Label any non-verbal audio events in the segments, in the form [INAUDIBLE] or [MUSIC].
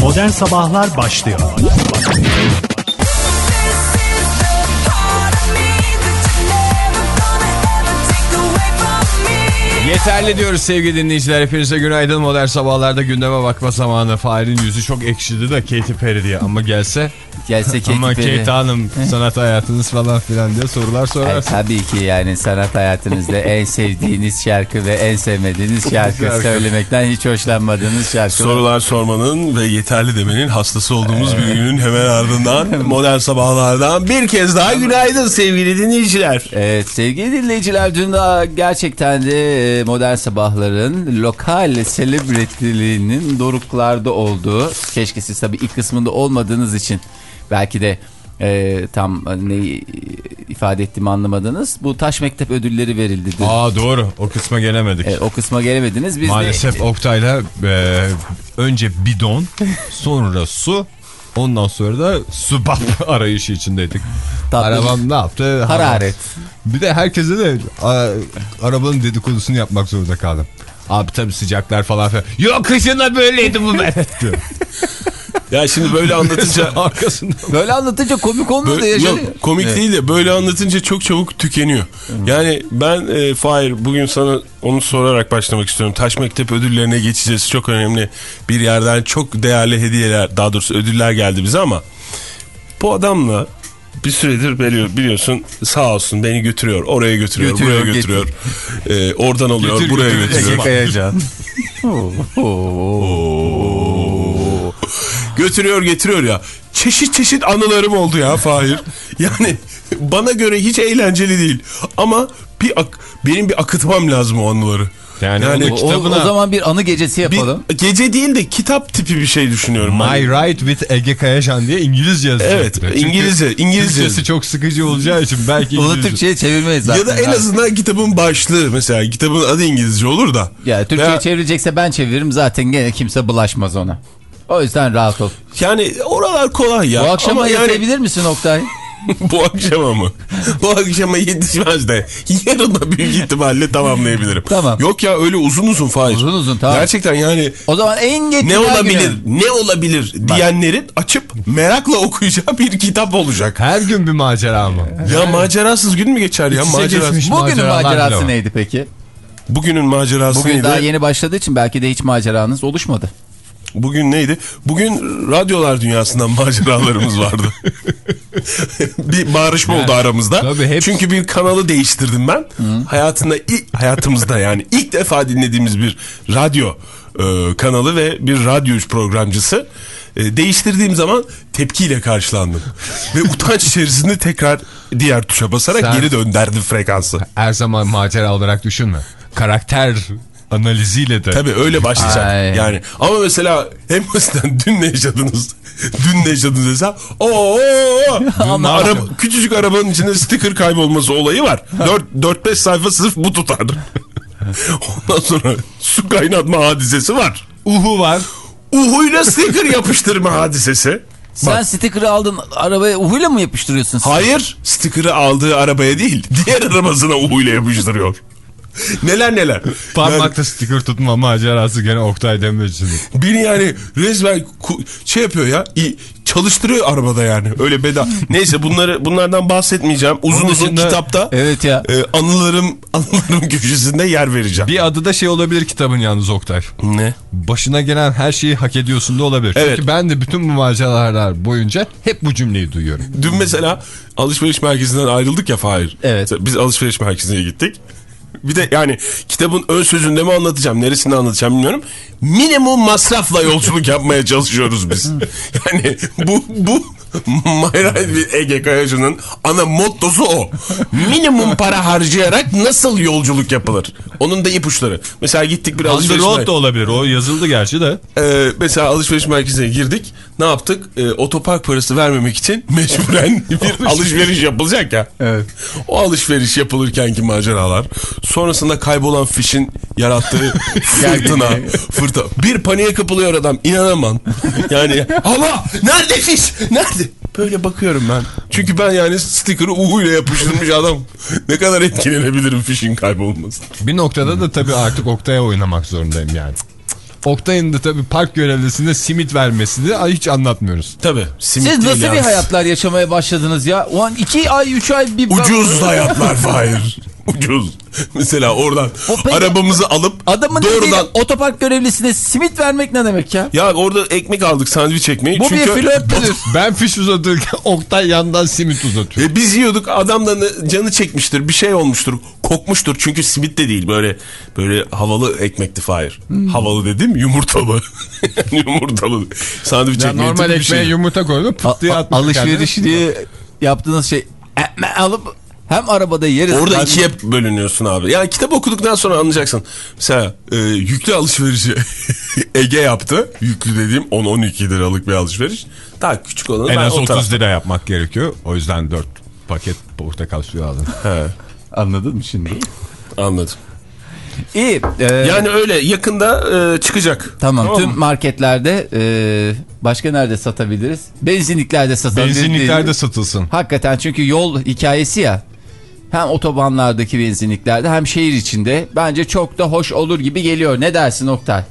Modern Sabahlar başlıyor. Yeterli diyoruz sevgili dinleyiciler. Hepinize günaydın. Modern sabahlarda gündeme bakma zamanı. Fahir'in yüzü çok ekşidi de Katy Perry diye. Ama gelse Gelse Katy ama Perry. Kate Hanım sanat hayatınız falan filan diye sorular Ay, sorarsın. tabii ki yani sanat hayatınızda en sevdiğiniz şarkı ve en sevmediğiniz şarkı Şarkı. söylemekten hiç hoşlanmadığınız şarkı. Sorular sormanın ve yeterli demenin hastası olduğumuz bir günün hemen ardından [LAUGHS] modern sabahlardan bir kez daha günaydın sevgili dinleyiciler. Evet sevgili dinleyiciler dün daha gerçekten de e, modern sabahların lokal selebritilerinin doruklarda olduğu keşke siz tabii ilk kısmında olmadığınız için belki de e, tam neyi ifade ettiğimi anlamadınız. Bu taş mektep ödülleri verildi dün. Aa doğru o kısma gelemedik. E, o kısma gelemediniz. Biz Maalesef de, Oktay'la e, önce bidon sonra su ondan sonra da su bab [LAUGHS] arayışı içindeydik. Tatlı- Arabam ne yaptı? Hararet. Bir de herkese de a, arabanın dedikodusunu yapmak zorunda kaldım. Abi tabii sıcaklar falan filan. Yok kışın da böyleydi bu ben. [LAUGHS] Ya şimdi böyle [LAUGHS] anlatınca Arkasında. Böyle anlatınca komik olmadı Böyle- ya. yok komik Evet. değil de böyle anlatınca çok çabuk tükeniyor. Yani ben e, Fahir bugün sana onu sorarak başlamak istiyorum. Taş Mektep ödüllerine geçeceğiz. Çok önemli bir yerden çok değerli hediyeler daha doğrusu ödüller geldi bize ama bu adamla bir süredir biliyor, biliyorsun sağ olsun beni götürüyor. Oraya götürüyor, Götürüyor, buraya götürüyor. E, oradan alıyor, Götür, buraya götür, götürüyor. [LAUGHS] Oo. Götürüyor getiriyor ya. Çeşit çeşit anılarım oldu ya Fahir. [LAUGHS] Yani bana göre hiç eğlenceli değil. Ama bir ak- benim bir akıtmam lazım o anıları. Yani, Yani onu O, kitabına o zaman bir anı gecesi Bir yapalım. gece değil de kitap tipi bir şey düşünüyorum. My Hani- Ride with Ege Kayacan diye İngilizce yazacaktı. Evet, Çünkü İngilizce, İngilizce. Türkçesi çok sıkıcı olacağı için belki Onu İngilizce. Türkçe'ye çevirmeyiz zaten. Ya da en azından kitabın başlığı mesela kitabın adı İngilizce olur da. Ya Türkçe'ye Veya- çevirecekse ben çeviririm zaten gene kimse bulaşmaz ona. O yüzden rahat ol. Yani oralar kolay ya. Bu akşama Ama yani yatabilir misin Oktay? [LAUGHS] bu akşama mı? bu akşama yetişmez de yarın da büyük ihtimalle tamamlayabilirim. Tamam. Yok ya öyle uzun uzun Fahir. Uzun uzun, tamam. Gerçekten yani O zaman en geç ne olabilir günü. ne olabilir diyenlerin açıp merakla okuyacağı bir kitap olacak. Her gün bir macera mı? Ya macerasız gün mü geçer ya macerasız? Bugünün macerası neydi peki? Bugünün macerası Bugün neydi? daha yeni başladığı için belki de hiç maceranız oluşmadı. Bugün neydi? Bugün radyolar dünyasından maceralarımız vardı. [LAUGHS] bir bağırışma oldu aramızda. tabii hep- Çünkü bir kanalı değiştirdim ben. Hayatında ilk hayatımızda yani ilk defa dinlediğimiz bir radyo e, kanalı ve bir radyo programcısı e, değiştirdiğim zaman tepkiyle karşılandım. [LAUGHS] ve utanç içerisinde tekrar diğer tuşa basarak Sen- geri dönderdim frekansı. Her zaman macera olarak düşünme. Karakter analiziyle de. Tabii öyle başlayacak. Ay. Yani ama mesela [LAUGHS] en basitten dün ne yaşadınız? dün ne yaşadınız desem o araba, küçücük arabanın içinde sticker kaybolması olayı var. 4 5 sayfa sırf bu tutar. [LAUGHS] Ondan sonra su kaynatma hadisesi var. Uhu var. Uhuyla sticker yapıştırma hadisesi. Sen sticker'ı aldın arabaya uhuyla mı yapıştırıyorsun? sen? Hayır, sticker'ı aldığı arabaya değil, diğer arabasına uhuyla yapıştırıyor. [LAUGHS] neler neler. Yani- Parmakta sticker tutma macerası gene Oktay Demirci'nin. Beni yani resmen şey yapıyor ya çalıştırıyor arabada yani öyle beda. [LAUGHS] Neyse bunları bunlardan bahsetmeyeceğim. Uzun Onun uzun dışında- kitapta Evet ya. e, anılarım [LAUGHS] anılarım köşesinde yer vereceğim. Bir adı da şey olabilir kitabın yalnız Oktay. Ne? Başına gelen her şeyi hak ediyorsun da olabilir. Evet. Çünkü ben de bütün bu maceralar boyunca hep bu cümleyi duyuyorum. Dün mesela alışveriş merkezinden ayrıldık ya Fahir. Evet. Biz alışveriş merkezine gittik. Bir de yani kitabın ön sözünde mi anlatacağım, neresinde anlatacağım bilmiyorum. Minimum masrafla yolculuk yapmaya çalışıyoruz biz. Yani bu bu Mayray bir Ege Kayacan'ın ana mottosu o. Minimum para harcayarak nasıl yolculuk yapılır? Onun da ipuçları. Mesela gittik bir alışveriş Underworld da olabilir. O yazıldı gerçi de. Ee, mesela alışveriş merkezine girdik. Ne yaptık? Ee, otopark parası vermemek için mecburen [LAUGHS] bir alışveriş yapılacak ya. Evet. O alışveriş yapılırkenki maceralar. Sonrasında kaybolan fişin yarattığı [LAUGHS] fırtına. fırtına. Bir paniğe kapılıyor adam. inanamam. [LAUGHS] Yani ama nerede fiş? Nerede? Böyle bakıyorum ben. Çünkü ben yani sticker'ı uhuyla yapıştırmış adam. Ne kadar etkilenebilirim fişin kaybolması. Bir noktada da tabii artık Oktay'a oynamak zorundayım yani. Oktay'ın da tabii park görevlisine simit vermesini hiç anlatmıyoruz. Tabii. simit Siz nasıl bir yalnız. hayatlar yaşamaya başladınız ya? O an iki ay, üç ay bir... Ucuz hayatlar Fahir. [LAUGHS] Ucuz. Mesela oradan peki- arabamızı alıp Adamın doğrudan... otopark görevlisine simit vermek ne demek ya? Ya orada ekmek aldık sandviç ekmeği. Bu çünkü... bir flörttür. [LAUGHS] Ben fiş uzatırken [LAUGHS] Oktay yandan simit uzatıyor. E biz yiyorduk adamdan da canı çekmiştir bir şey olmuştur kokmuştur çünkü simit de değil böyle böyle havalı ekmekti Fahir. Hmm. Havalı dedim yumurtalı. yumurtalı sandviç Ya ekmeği normal ekmeğe şey. yumurta koydum pıt diye atmış. alışverişini yaptığınız şey ekme alıp hem arabada yeriz. Orada hem- ikiye bölünüyorsun abi. Yani kitap okuduktan sonra anlayacaksın. Mesela e, yüklü alışverişi [LAUGHS] Ege yaptı. Yüklü dediğim 10-12 liralık bir alışveriş. Daha küçük olanı En ben az o 30 tarafta. lira yapmak gerekiyor. O yüzden 4 paket portakal suyu aldım. He, Anladın mı şimdi? anladım. İyi. e, Yani öyle yakında e, çıkacak. Tamam, mı? tüm marketlerde e, başka nerede satabiliriz? Benzinliklerde satabiliriz. Benzinliklerde satılsın. Hakikaten çünkü yol hikayesi ya. Hem otobanlardaki benzinliklerde hem şehir içinde bence çok da hoş olur gibi geliyor. Ne dersin Oktay?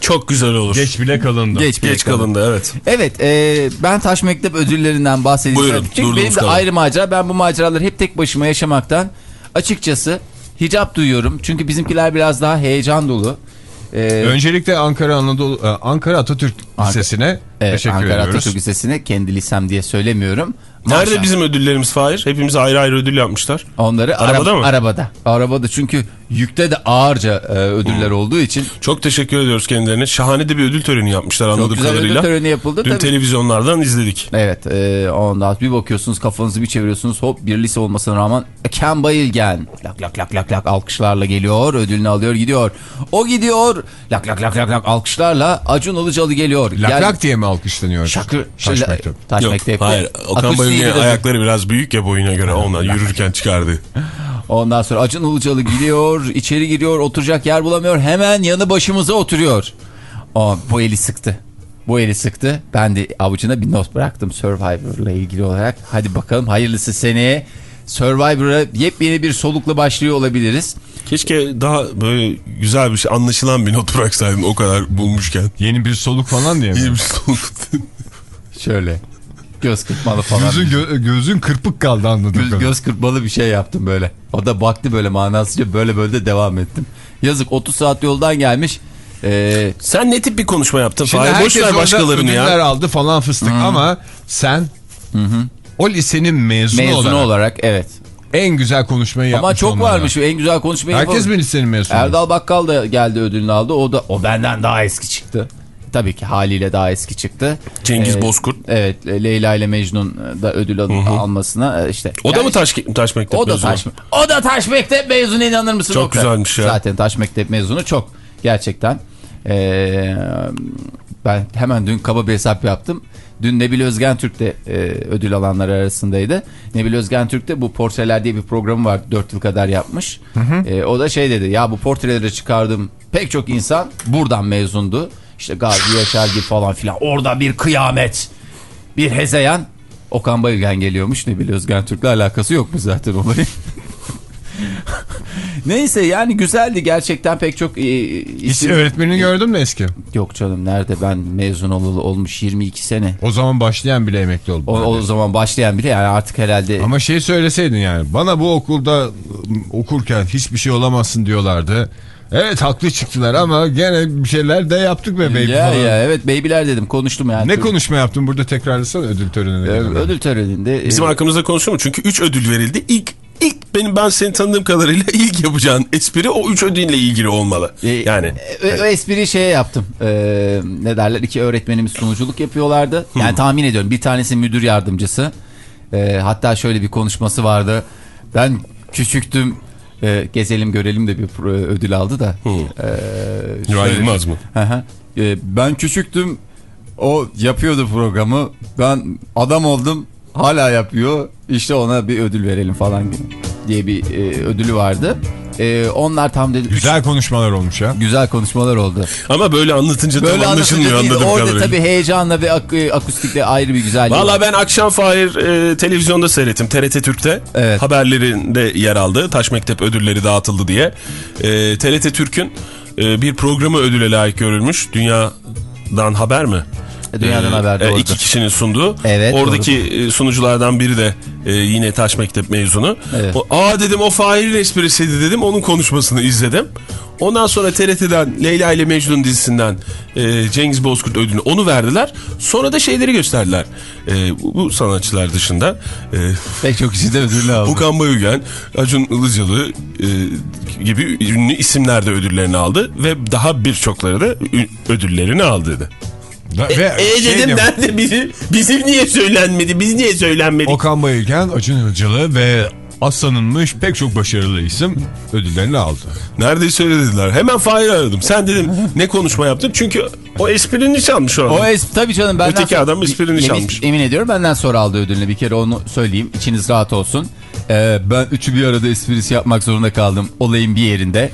Çok güzel olur. Geç, Geç bile kalındı. Geç, bile kalın. kalındı evet. Evet e, ben Taş Mektep ödüllerinden bahsedeceğim. Buyurun, Çünkü benim de kadar. ayrı macera. Ben bu maceraları hep tek başıma yaşamaktan açıkçası hicap duyuyorum. Çünkü bizimkiler biraz daha heyecan dolu. E, Öncelikle Ankara Anadolu e, Ankara Atatürk Ank- Lisesi'ne evet, teşekkür Ankara ediyoruz. Atatürk Lisesi'ne kendi lisem diye söylemiyorum. Nerede Maşallah. bizim ödüllerimiz Fahir? Hepimize ayrı ayrı ödül yapmışlar. Onları Arabada araba- mı? Arabada. Arabada çünkü yükte de ağırca e, ödüller Hmm. olduğu için Çok teşekkür ediyoruz kendilerine. Şahane de bir ödül töreni yapmışlar çok anladığım güzel kadarıyla. ödül töreni yapıldı. Dün Tabii. televizyonlardan izledik. Evet e, ondan bir bakıyorsunuz kafanızı bir çeviriyorsunuz hop bir lise olmasına rağmen Ken Bayılgen lak lak lak lak lak alkışlarla geliyor ödülünü alıyor gidiyor. O gidiyor lak lak lak lak lak alkışlarla Acun Ilıcalı geliyor. Lak Gel- lak diye mi alkışlanıyor? Şakır. Taş Mektep. Yok Mektep'te. hayır. Okan Bayülgen'in biraz- ayakları biraz büyük ya boyuna göre ondan yürürken çıkardı. Ondan sonra Acun Ilıcalı gidiyor, içeri giriyor, oturacak yer bulamıyor. Hemen yanı başımıza oturuyor. O, bu eli sıktı. Bu eli sıktı. Ben de avucuna bir not bıraktım Survivor'la ilgili olarak. Hadi bakalım hayırlısı seneye Survivor'a yepyeni bir solukla başlıyor olabiliriz. Keşke daha böyle güzel bir şey anlaşılan bir not bıraksaydın o kadar bulmuşken. Yeni bir soluk falan diye mi? İyi bir soluk. Şöyle göz kırpmalı falan. Gözün, gö- gözün kırpık kaldı anladığım Göz, göz kırpmalı bir şey yaptım böyle. O da baktı böyle manasızca böyle böyle de devam ettim. Yazık 30 saat yoldan gelmiş. Ee, Sen ne tip bir konuşma yaptın Şimdi Fahir? Boş herkes ver orada başkalarını ya. aldı falan fıstık ama sen o lisenin mezunu, mezunu olarak, olarak evet. en güzel konuşmayı yapmış Ama çok varmış en güzel konuşmayı Herkes mi lisenin mezunu? Erdal Bakkal da geldi ödülünü aldı. O da o benden daha eski çıktı. Tabii ki haliyle daha eski çıktı. Cengiz Ee, Bozkurt. Evet Leyla ile Mecnun da ödül al- almasına e, işte. O da Yani mı taş, taş mektep O da mezunu? taş O da taş mektep mezunu inanır mısın? Çok Oktay? güzelmiş ya. Zaten taş mektep mezunu çok gerçekten. Ee, ben hemen dün kaba bir hesap yaptım. Dün Nebil Özgen Türk de e, ödül alanlar arasındaydı. Nebil Özgen Türk de bu Portreler diye bir programı var. 4 yıl kadar yapmış. E, o da şey dedi ya bu portreleri çıkardığım pek çok insan buradan mezundu. İşte Gazi Yaşar gibi falan filan. Orada bir kıyamet. Bir hezeyan. Okan Bayülgen geliyormuş. Nebil Özgen Türk'le alakası yok mu zaten olayın? [LAUGHS] Neyse yani güzeldi gerçekten pek çok e, isim... öğretmenini gördün mü eski? Yok canım nerede ben mezun olalı olmuş 22 sene. O zaman başlayan bile emekli oldu. O, o zaman başlayan bile yani artık herhalde Ama şey söyleseydin yani bana bu okulda ım, okurken hiçbir şey olamazsın diyorlardı. Evet haklı çıktılar ama gene bir şeyler de yaptık be baby ya falan. ya evet babyler dedim konuştum yani. Ne konuşma yaptın burada tekrarlasana ödül törenine. Ö- gelmeden. Ödül töreninde. Bizim e, arkamızda konuşuyor mu? Çünkü 3 ödül verildi. İlk ilk benim ben seni tanıdığım kadarıyla [LAUGHS] ilk yapacağın espri o 3 ödülle ilgili olmalı. e, Yani e, o espriyi şeye yaptım. E, ne derler iki öğretmenimiz sunuculuk yapıyorlardı. Yani tahmin ediyorum bir tanesi müdür yardımcısı. E, hatta şöyle bir konuşması vardı. Ben küçüktüm. E, gezelim görelim de bir ödül aldı da. E, Yuval şöyle- Yılmaz mı? Hı hı. E, ben küçüktüm. O yapıyordu programı. Ben adam oldum. Hala yapıyor. İşte ona bir ödül verelim falan diye bir e, ödülü vardı. E, onlar tam dedi. Güzel konuşmalar olmuş ya. güzel konuşmalar oldu. Ama böyle anlatınca Böyle tam anlaşılmıyor anlatınca anladığım orada kadarıyla. tabii heyecanla ve ak akustikle ayrı bir güzelliği Valla ben akşam Fahir e, televizyonda seyrettim. TRT Türk'te Evet. haberlerinde yer aldı. Taş Mektep ödülleri dağıtıldı diye. E, TRT Türk'ün e, bir programı ödüle layık görülmüş. Dünyadan haber mi? Dünyadan haber, doğrudur. iki kişinin sunduğu. Evet, Oradaki e, sunuculardan biri de e, yine Taş Mektep mezunu. Evet. O, Aa dedim o Fahir'in esprisiydi dedim. Onun konuşmasını izledim. Ondan sonra TRT'den Leyla ile Mecnun dizisinden e, Cengiz Bozkurt ödülünü onu verdiler. Sonra da şeyleri gösterdiler. E, bu, sanatçılar dışında e, Pek çok kişi de ödülünü aldı. Okan Bayülgen, Acun Ilıcalı e, gibi ünlü isimler de ödüllerini aldı. Ve daha birçokları da ödüllerini aldı dedi. Ve E şey dedim diyor, nerede bizim, bizim niye söylenmedi biz niye söylenmedik? Okan Bayülgen, Acun Ilıcalı ve Aslanınmış pek çok başarılı isim ödüllerini aldı. Neredeyse öyle dediler. Hemen Fahir aradım. Sen dedim ne konuşma yaptın? Çünkü o esprini çalmış o adam. O es tabii canım benden Öteki adam esprini çalmış. Emin ediyorum benden sonra aldı ödülünü bir kere onu söyleyeyim içiniz rahat olsun. Ee, ben üçü bir arada esprisi yapmak zorunda kaldım olayın bir yerinde.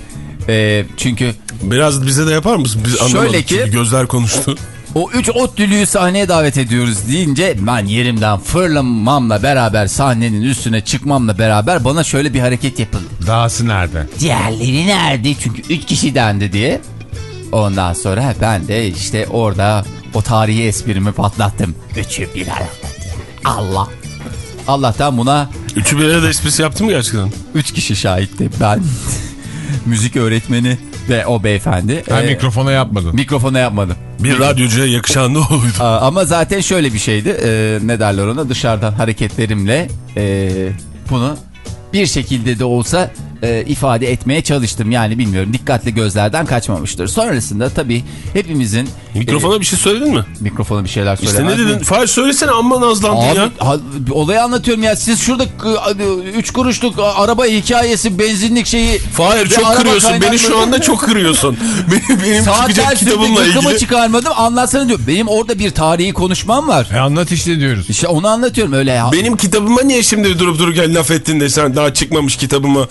Ee, çünkü Biraz bize de yapar mısın? Biz Şöyle anlamadık ki- çünkü gözler konuştu. O üç ot dülüyü sahneye davet ediyoruz deyince ben yerimden fırlamamla beraber sahnenin üstüne çıkmamla beraber bana şöyle bir hareket yapıldı. Dahası nerede? Diğerleri nerede? Çünkü üç kişi dendi diye. Ondan sonra ben de işte orada o tarihi esprimi patlattım. Üçü bir arada. Allah. Allah'tan buna Üçü bir arada esprisi yaptın mı gerçekten? üç kişi şahitti. Ben, [LAUGHS] müzik öğretmeni ve o beyefendi. Ben Ee, mikrofona yapmadım. mikrofona yapmadım. Bir radyocuya yakışan ne oluydu? Aa, Ama zaten şöyle bir şeydi. Ee, ne derler ona? Dışarıdan hareketlerimle e, bunu bir şekilde de olsa e, ifade etmeye çalıştım. Yani bilmiyorum dikkatli gözlerden kaçmamıştır. Sonrasında tabii hepimizin Mikrofona bir şey söyledin mi? e, mikrofona bir şeyler İşte söylemez ne dedin? miyim? Fahir söylesene amma nazlandın Abi, ya. ha- olayı anlatıyorum ya. Siz şurada 3 kuruşluk araba hikayesi, benzinlik şeyi... Fahir çok kırıyorsun. Beni şu anda çok kırıyorsun. [LAUGHS] benim benim Saatler çıkacak kitabımla ilgili. çıkarmadım. Anlatsana diyor. Benim orada bir tarihi konuşmam var. E anlat işte diyoruz. İşte onu anlatıyorum öyle ya. Benim kitabıma niye şimdi durup dururken laf ettin de sen daha çıkmamış kitabıma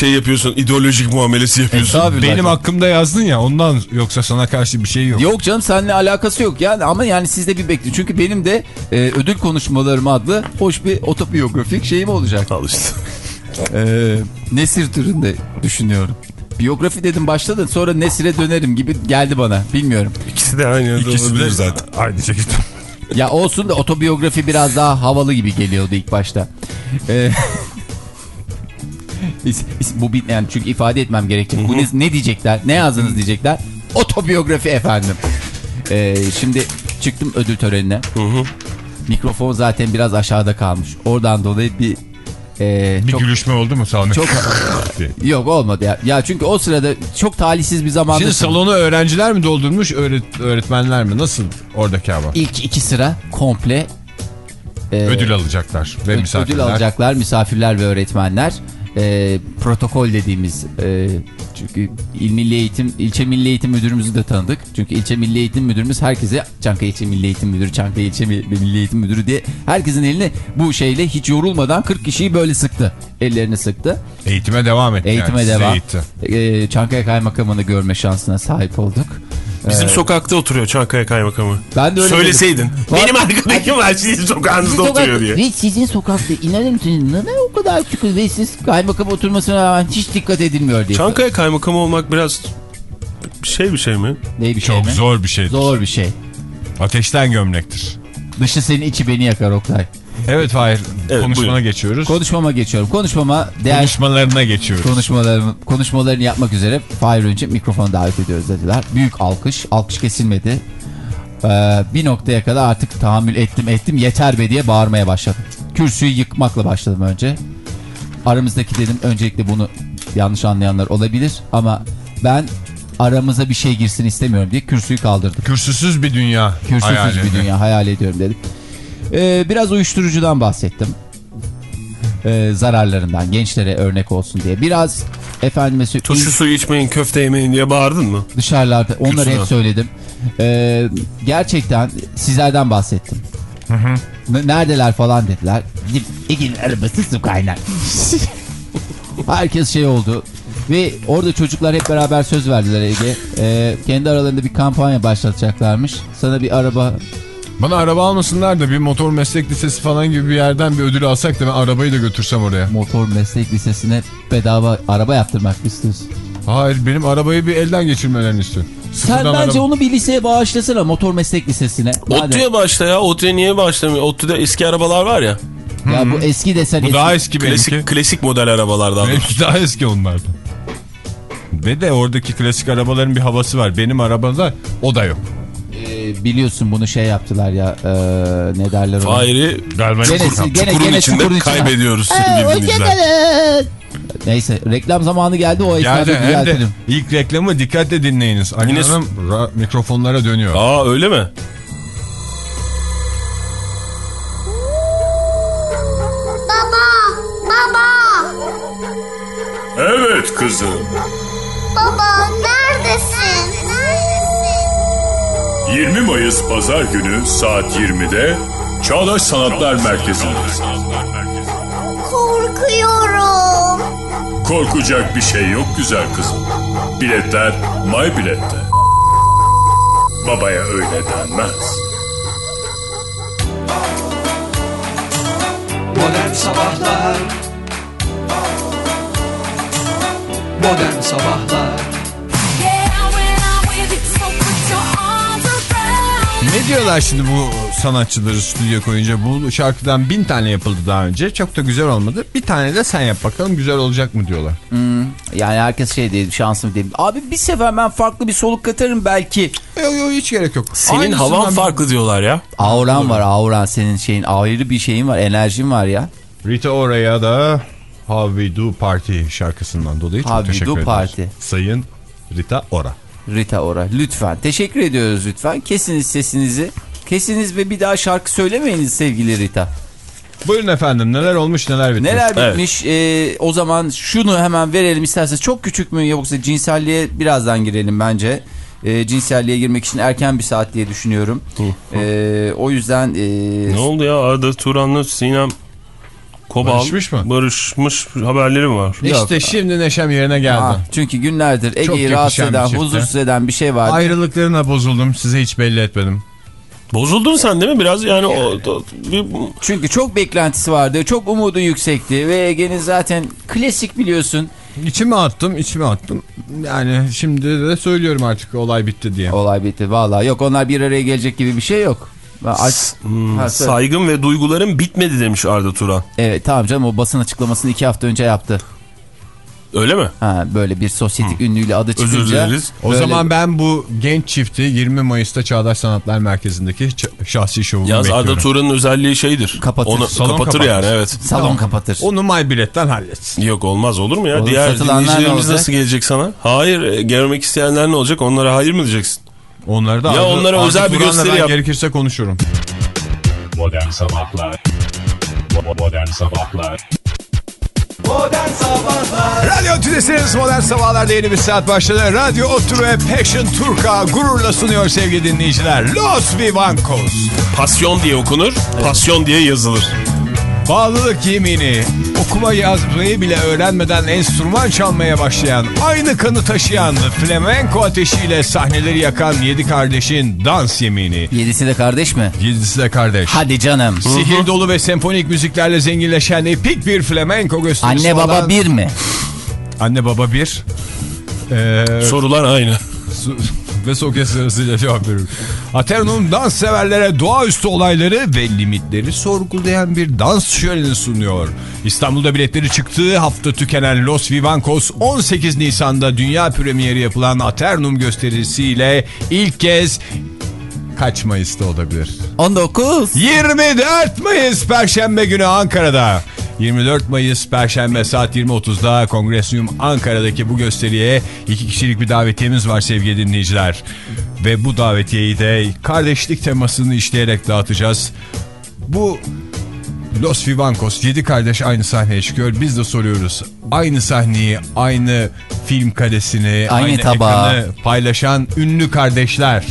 şey yapıyorsun, ideolojik muamelesi yapıyorsun. Estağfurullah. Benim hakkımda yazdın ya ondan yoksa sana karşı bir şey yok. Yok canım seninle alakası yok yani ama yani sizde bir bekleyin. Çünkü benim de e, ödül konuşmalarım adlı hoş bir otobiyografik şeyim olacak. Al işte. E, Nesir türünde düşünüyorum. Biyografi dedim başladın sonra Nesir'e dönerim gibi geldi bana bilmiyorum. İkisi de aynı yerde İkisi olabilir de zaten. aynı şekilde. Ya olsun da otobiyografi biraz daha havalı gibi geliyordu ilk başta. E, is- [LAUGHS] [LAUGHS] bu bir, yani çünkü ifade etmem gerekecek. Bu ne, ne diyecekler? Ne yazdınız diyecekler? Otobiyografi efendim. E, şimdi çıktım ödül törenine. Mikrofon zaten biraz aşağıda kalmış. Oradan dolayı bir e, Bir çok gülüşme oldu mu salonda? çok [LAUGHS] yok olmadı ya. Ya çünkü o sırada çok talihsiz bir zamanda Şimdi salonu öğrenciler mi doldurmuş öğret öğretmenler mi? Nasıl oradaki hava? ilk iki sıra komple e, Ödül alacaklar ve ödül misafirler. alacaklar misafirler ve öğretmenler. E, protokol dediğimiz e, çünkü il milli eğitim ilçe milli eğitim müdürümüzü de tanıdık. Çünkü ilçe milli eğitim müdürümüz herkese Çankaya ilçe milli eğitim müdürü, Çankaya ilçe Mi- milli eğitim müdürü diye herkesin elini bu şeyle hiç yorulmadan 40 kişiyi böyle sıktı. Ellerini sıktı. Eğitime devam etti. Eğitime yani, devam. eğitti. E, Çankaya Kaymakamı'nı görme şansına sahip olduk. Bizim Ee, sokakta oturuyor Çankaya Kaymakamı. Ben de öyle Söyleseydin. dedim. Benim arkadaşım var sizin sokağınızda oturuyor diye. Ve sizin sokakta inanır mısınız neden o kadar küçük ve siz kaymakam oturmasına rağmen hiç dikkat edilmiyor diye. Çankaya Kaymakamı olmak biraz şey bir şey mi? Ne bir şey Çok mi? zor bir şeydir. Zor bir şey. Ateşten gömlektir. Dışı seni içi beni yakar Oktay. Evet Fahir Evet, konuşmana buyurun. geçiyoruz. Konuşmama geçiyorum. Konuşmama değer Konuşmalarına geçiyoruz. konuşmalarımı, konuşmalarını yapmak üzere Fahir Önce mikrofonu davet ediyoruz dediler. Büyük alkış. Alkış kesilmedi. Ee, bir noktaya kadar artık tahammül ettim ettim yeter be diye bağırmaya başladım. Kürsüyü yıkmakla başladım önce. Aramızdaki dedim öncelikle bunu yanlış anlayanlar olabilir ama ben aramıza bir şey girsin istemiyorum diye kürsüyü kaldırdım. Kürsüsüz bir dünya. Kürsüsüz bir dünya hayal ediyorum dedim. Ee, biraz uyuşturucudan bahsettim. Ee, zararlarından gençlere örnek olsun diye. Biraz efendime Turşu suyu içmeyin, köfte yemeyin diye bağırdın mı? dışarılarda onları hep Kürsüden. söyledim. Ee, gerçekten sizlerden bahsettim. N- Neredeler falan dediler. Gidip Ege'nin arabası su kaynar. Herkes şey oldu. Ve orada çocuklar hep beraber söz verdiler Ege. Ee, kendi aralarında bir kampanya başlatacaklarmış. Sana bir araba Bana araba almasınlar da bir motor meslek lisesi falan gibi bir yerden bir ödül alsak da ben arabayı da götürsem oraya. motor meslek lisesine bedava araba yaptırmak istiyorsun? Hayır benim arabayı bir elden geçirmelerini istiyorum. Sen Sıfırdan bence araba- onu bir liseye bağışlasana motor meslek lisesine. ODTÜ'ye başla ya. ODTÜ'ye niye başlamıyor? ODTÜ'de eski arabalar var ya. Ya bu eski desen Bu eski. daha eski Klasik, benimki. klasik model arabalardan. Benimki daha eski onlardan. Ve de oradaki klasik arabaların bir havası var. Benim arabada o da yok. Biliyorsun bunu şey yaptılar ya e, ne derler ona. Fahir'i Galiba Gene- çukur- gene- çukurun gene içinde çukurun kaybediyoruz Ee, sevgili dinleyiciler. hoşçakalın. Neyse reklam zamanı geldi o esnada Geldi hem de düzeltelim. ilk reklamı dikkatle dinleyiniz. Yine- Hanım ra- mikrofonlara dönüyor. Aa öyle mi? Baba, baba, Evet kızım. baba neredesin? Neredesin? 20 Mayıs Pazar günü saat 20'de Çağdaş Sanatlar Merkezi'ndeyiz. Korkuyorum. Korkacak bir şey yok güzel kızım. Biletler My Bilet'te. Babaya öyle denmez. Modern Sabahlar Modern Sabahlar Ne diyorlar şimdi bu sanatçıları stüdyo koyunca? Bu şarkıdan bin tane yapıldı daha önce. Çok da güzel olmadı. Bir tane de sen yap bakalım güzel olacak mı diyorlar. Yani herkes şey diye şansım diye. Abi bir sefer ben farklı bir soluk katarım belki. Yok yok hiç gerek yok. Senin Aynısından havan bir- farklı diyorlar ya. Auran var auran senin şeyin ayrı bir şeyin var enerjin var ya. Rita Ora'ya da How We Do Party şarkısından dolayı çok How We teşekkür Do ederiz. Party. Sayın Rita Ora. Rita Ora lütfen teşekkür ediyoruz lütfen kesiniz sesinizi. Kesiniz ve bir daha şarkı söylemeyiniz sevgili Rita. Buyurun efendim neler olmuş neler bitmiş. Neler Evet. bitmiş Ee, o zaman şunu hemen verelim isterseniz çok küçük mü yoksa cinselliğe birazdan girelim bence. Ee, cinselliğe girmek için erken bir saat diye düşünüyorum. Ee, o yüzden e, Ne oldu ya Arda Turan'la Sinem Kobal Barışmış mı? barışmış haberleri mi var? İşte şimdi neşem yerine geldi. Ah, çünkü günlerdir Ege'yi rahatsız eden, huzursuz eden bir şey var. Ayrılıklarına bozuldum size hiç belli etmedim. Bozuldun sen değil mi? Biraz yani o, o- bir, Çünkü çok beklentisi vardı, çok umudu yüksekti ve Ege'nin zaten klasik biliyorsun. İçime attım içime attım. Yani şimdi de söylüyorum artık olay bitti diye. Olay bitti vallahi yok onlar bir araya gelecek gibi bir şey yok. Aç- Hmm, Ha, söyle. saygım ve duygularım bitmedi demiş Arda Turan. Evet tamam canım o basın açıklamasını iki hafta önce yaptı. Öyle mi? Ha, böyle bir sosyetik ünlüyle adı çıkınca. Özür dileriz. O böyle- zaman ben bu genç çifti 20 Mayıs'ta Çağdaş Sanatlar Merkezi'ndeki şahsi şovumu Yalnız bekliyorum. Arda Turan'ın özelliği şeydir. Kapatır. Onu Salon kapatır kapatır. yani evet. salon kapatır. Onu My Bilet'ten halletsin. Yok olmaz olur mu ya? Oğlum, Diğer dinleyicilerimiz nasıl gelecek sana? Hayır e, görmek isteyenler ne olacak? Onlara hayır mı diyeceksin? Onları da Ya Arda- onlara Arda özel bir gösteri yap. Gerekirse konuşurum. Modern Sabahlar Modern Sabahlar Radyo Tülesi'niz Modern Sabahlar'da yeni bir saat başladı. Radyo Oturu ve Passion Turka gururla sunuyor sevgili dinleyiciler. Los Vivancos. Pasyon diye okunur, pasyon diye yazılır. Bağlılık yemini, okuma yazmayı bile öğrenmeden enstrüman çalmaya başlayan, aynı kanı taşıyan, flamenko ateşiyle sahneleri yakan yedi kardeşin dans yemini. Yedisi de kardeş mi? Yedisi de kardeş. Hadi canım. Sihir dolu ve senfonik müziklerle zenginleşen epik bir flamenko gösterisi Anne baba olan- bir mi? Anne baba bir. Ee, Sorular aynı. Ve Sokrates sırasıyla cevap veriyorum. Aternum dans severlere doğaüstü olayları ve limitleri sorgulayan bir dans şöleni sunuyor. İstanbul'da biletleri çıktığı hafta tükenen Los Vivancos 18 Nisan'da dünya premieri yapılan Aternum gösterisiyle ilk kez kaç Mayıs'ta olabilir? 19. 24 Mayıs Perşembe günü Ankara'da. 24 Mayıs Perşembe saat 20.30'da Kongresyum Ankara'daki bu gösteriye iki kişilik bir davetiyemiz var sevgili dinleyiciler. Ve bu davetiyeyi de kardeşlik temasını işleyerek dağıtacağız. Bu Los Vivancos 7 kardeş aynı sahneye çıkıyor. Biz de soruyoruz. Aynı sahneyi, aynı film karesini, Aynı aynı, tabağı. ekranı paylaşan ünlü kardeşler.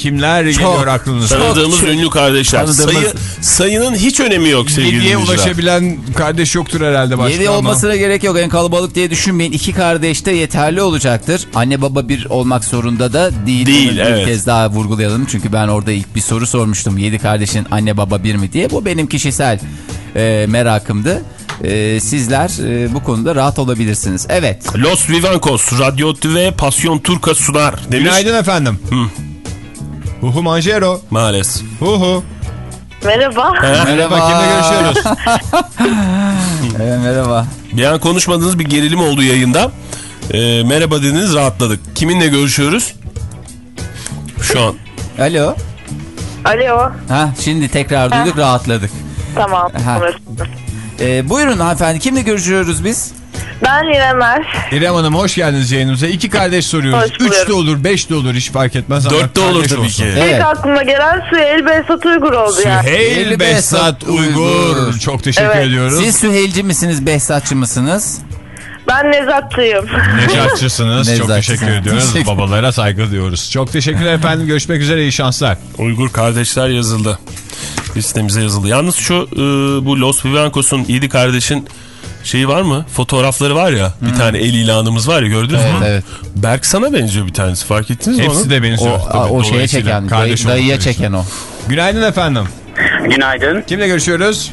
Kimler geliyor aklınıza? Tanıdığımız ünlü kardeşler. Tanıdığımız- Sayı, sayının hiç önemi yok sevgili 7'ye dinleyiciler. ulaşabilen kardeş yoktur herhalde başka Yedi ama. olmasına gerek yok. En kalabalık diye düşünmeyin. İki kardeş de yeterli olacaktır. Anne baba bir olmak zorunda da değil. Değil, Bunu Bir evet. kez daha vurgulayalım. Çünkü ben orada ilk bir soru sormuştum. Yedi kardeşin anne baba bir mi diye. Bu benim kişisel e, merakımdı. e, sizler e, bu konuda rahat olabilirsiniz. Evet. Los Vivancos, Radyo ve Pasyon Turca sunar demiş. Günaydın efendim. Huhu Manjero. Maalesef. Huhu. Merhaba. [LAUGHS] Merhaba. Kimle görüşüyoruz? [LAUGHS] Evet, merhaba. Bir an konuşmadığınız bir gerilim oldu yayında. Ee, merhaba dediniz rahatladık. Kiminle görüşüyoruz? Şu an. Alo. Alo. Ha, şimdi tekrar duyduk rahatladık. Tamam. Ha. burası. E, buyurun hanımefendi kimle görüşüyoruz biz? Ben İremez. İrem Hanım hoş geldiniz yayınımıza. İki kardeş soruyoruz. Hoş Üç de olur, beş de olur hiç fark etmez. ama Dörtte olur tabii olsun. ki. Evet. İlk aklıma gelen Süheyl Behzat Uygur oldu ya. Süheyl Süheyl Behzat Uygur. Uygur. Çok teşekkür Evet. ediyoruz. Siz Süheylci misiniz, Behzatçı mısınız? Ben Nezatçıyım. Necatçısınız. [LAUGHS] Çok teşekkür ediyoruz. Teşekkür- Babalara saygı diyoruz. Çok teşekkürler efendim. Görüşmek üzere. iyi şanslar. Uygur kardeşler yazıldı. Listemize yazıldı. Yalnız şu e, bu Los Vivancos'un 7 kardeşin şeyi var mı? Fotoğrafları var ya. Bir tane el ilanımız var ya gördünüz Evet, mü? evet. Berk sana benziyor bir tanesi fark ettiniz mi onu? Hepsi de benziyor. O, tabii, o şeye çeken, dayı, dayıya çeken o. Günaydın efendim. Günaydın. Kimle görüşüyoruz?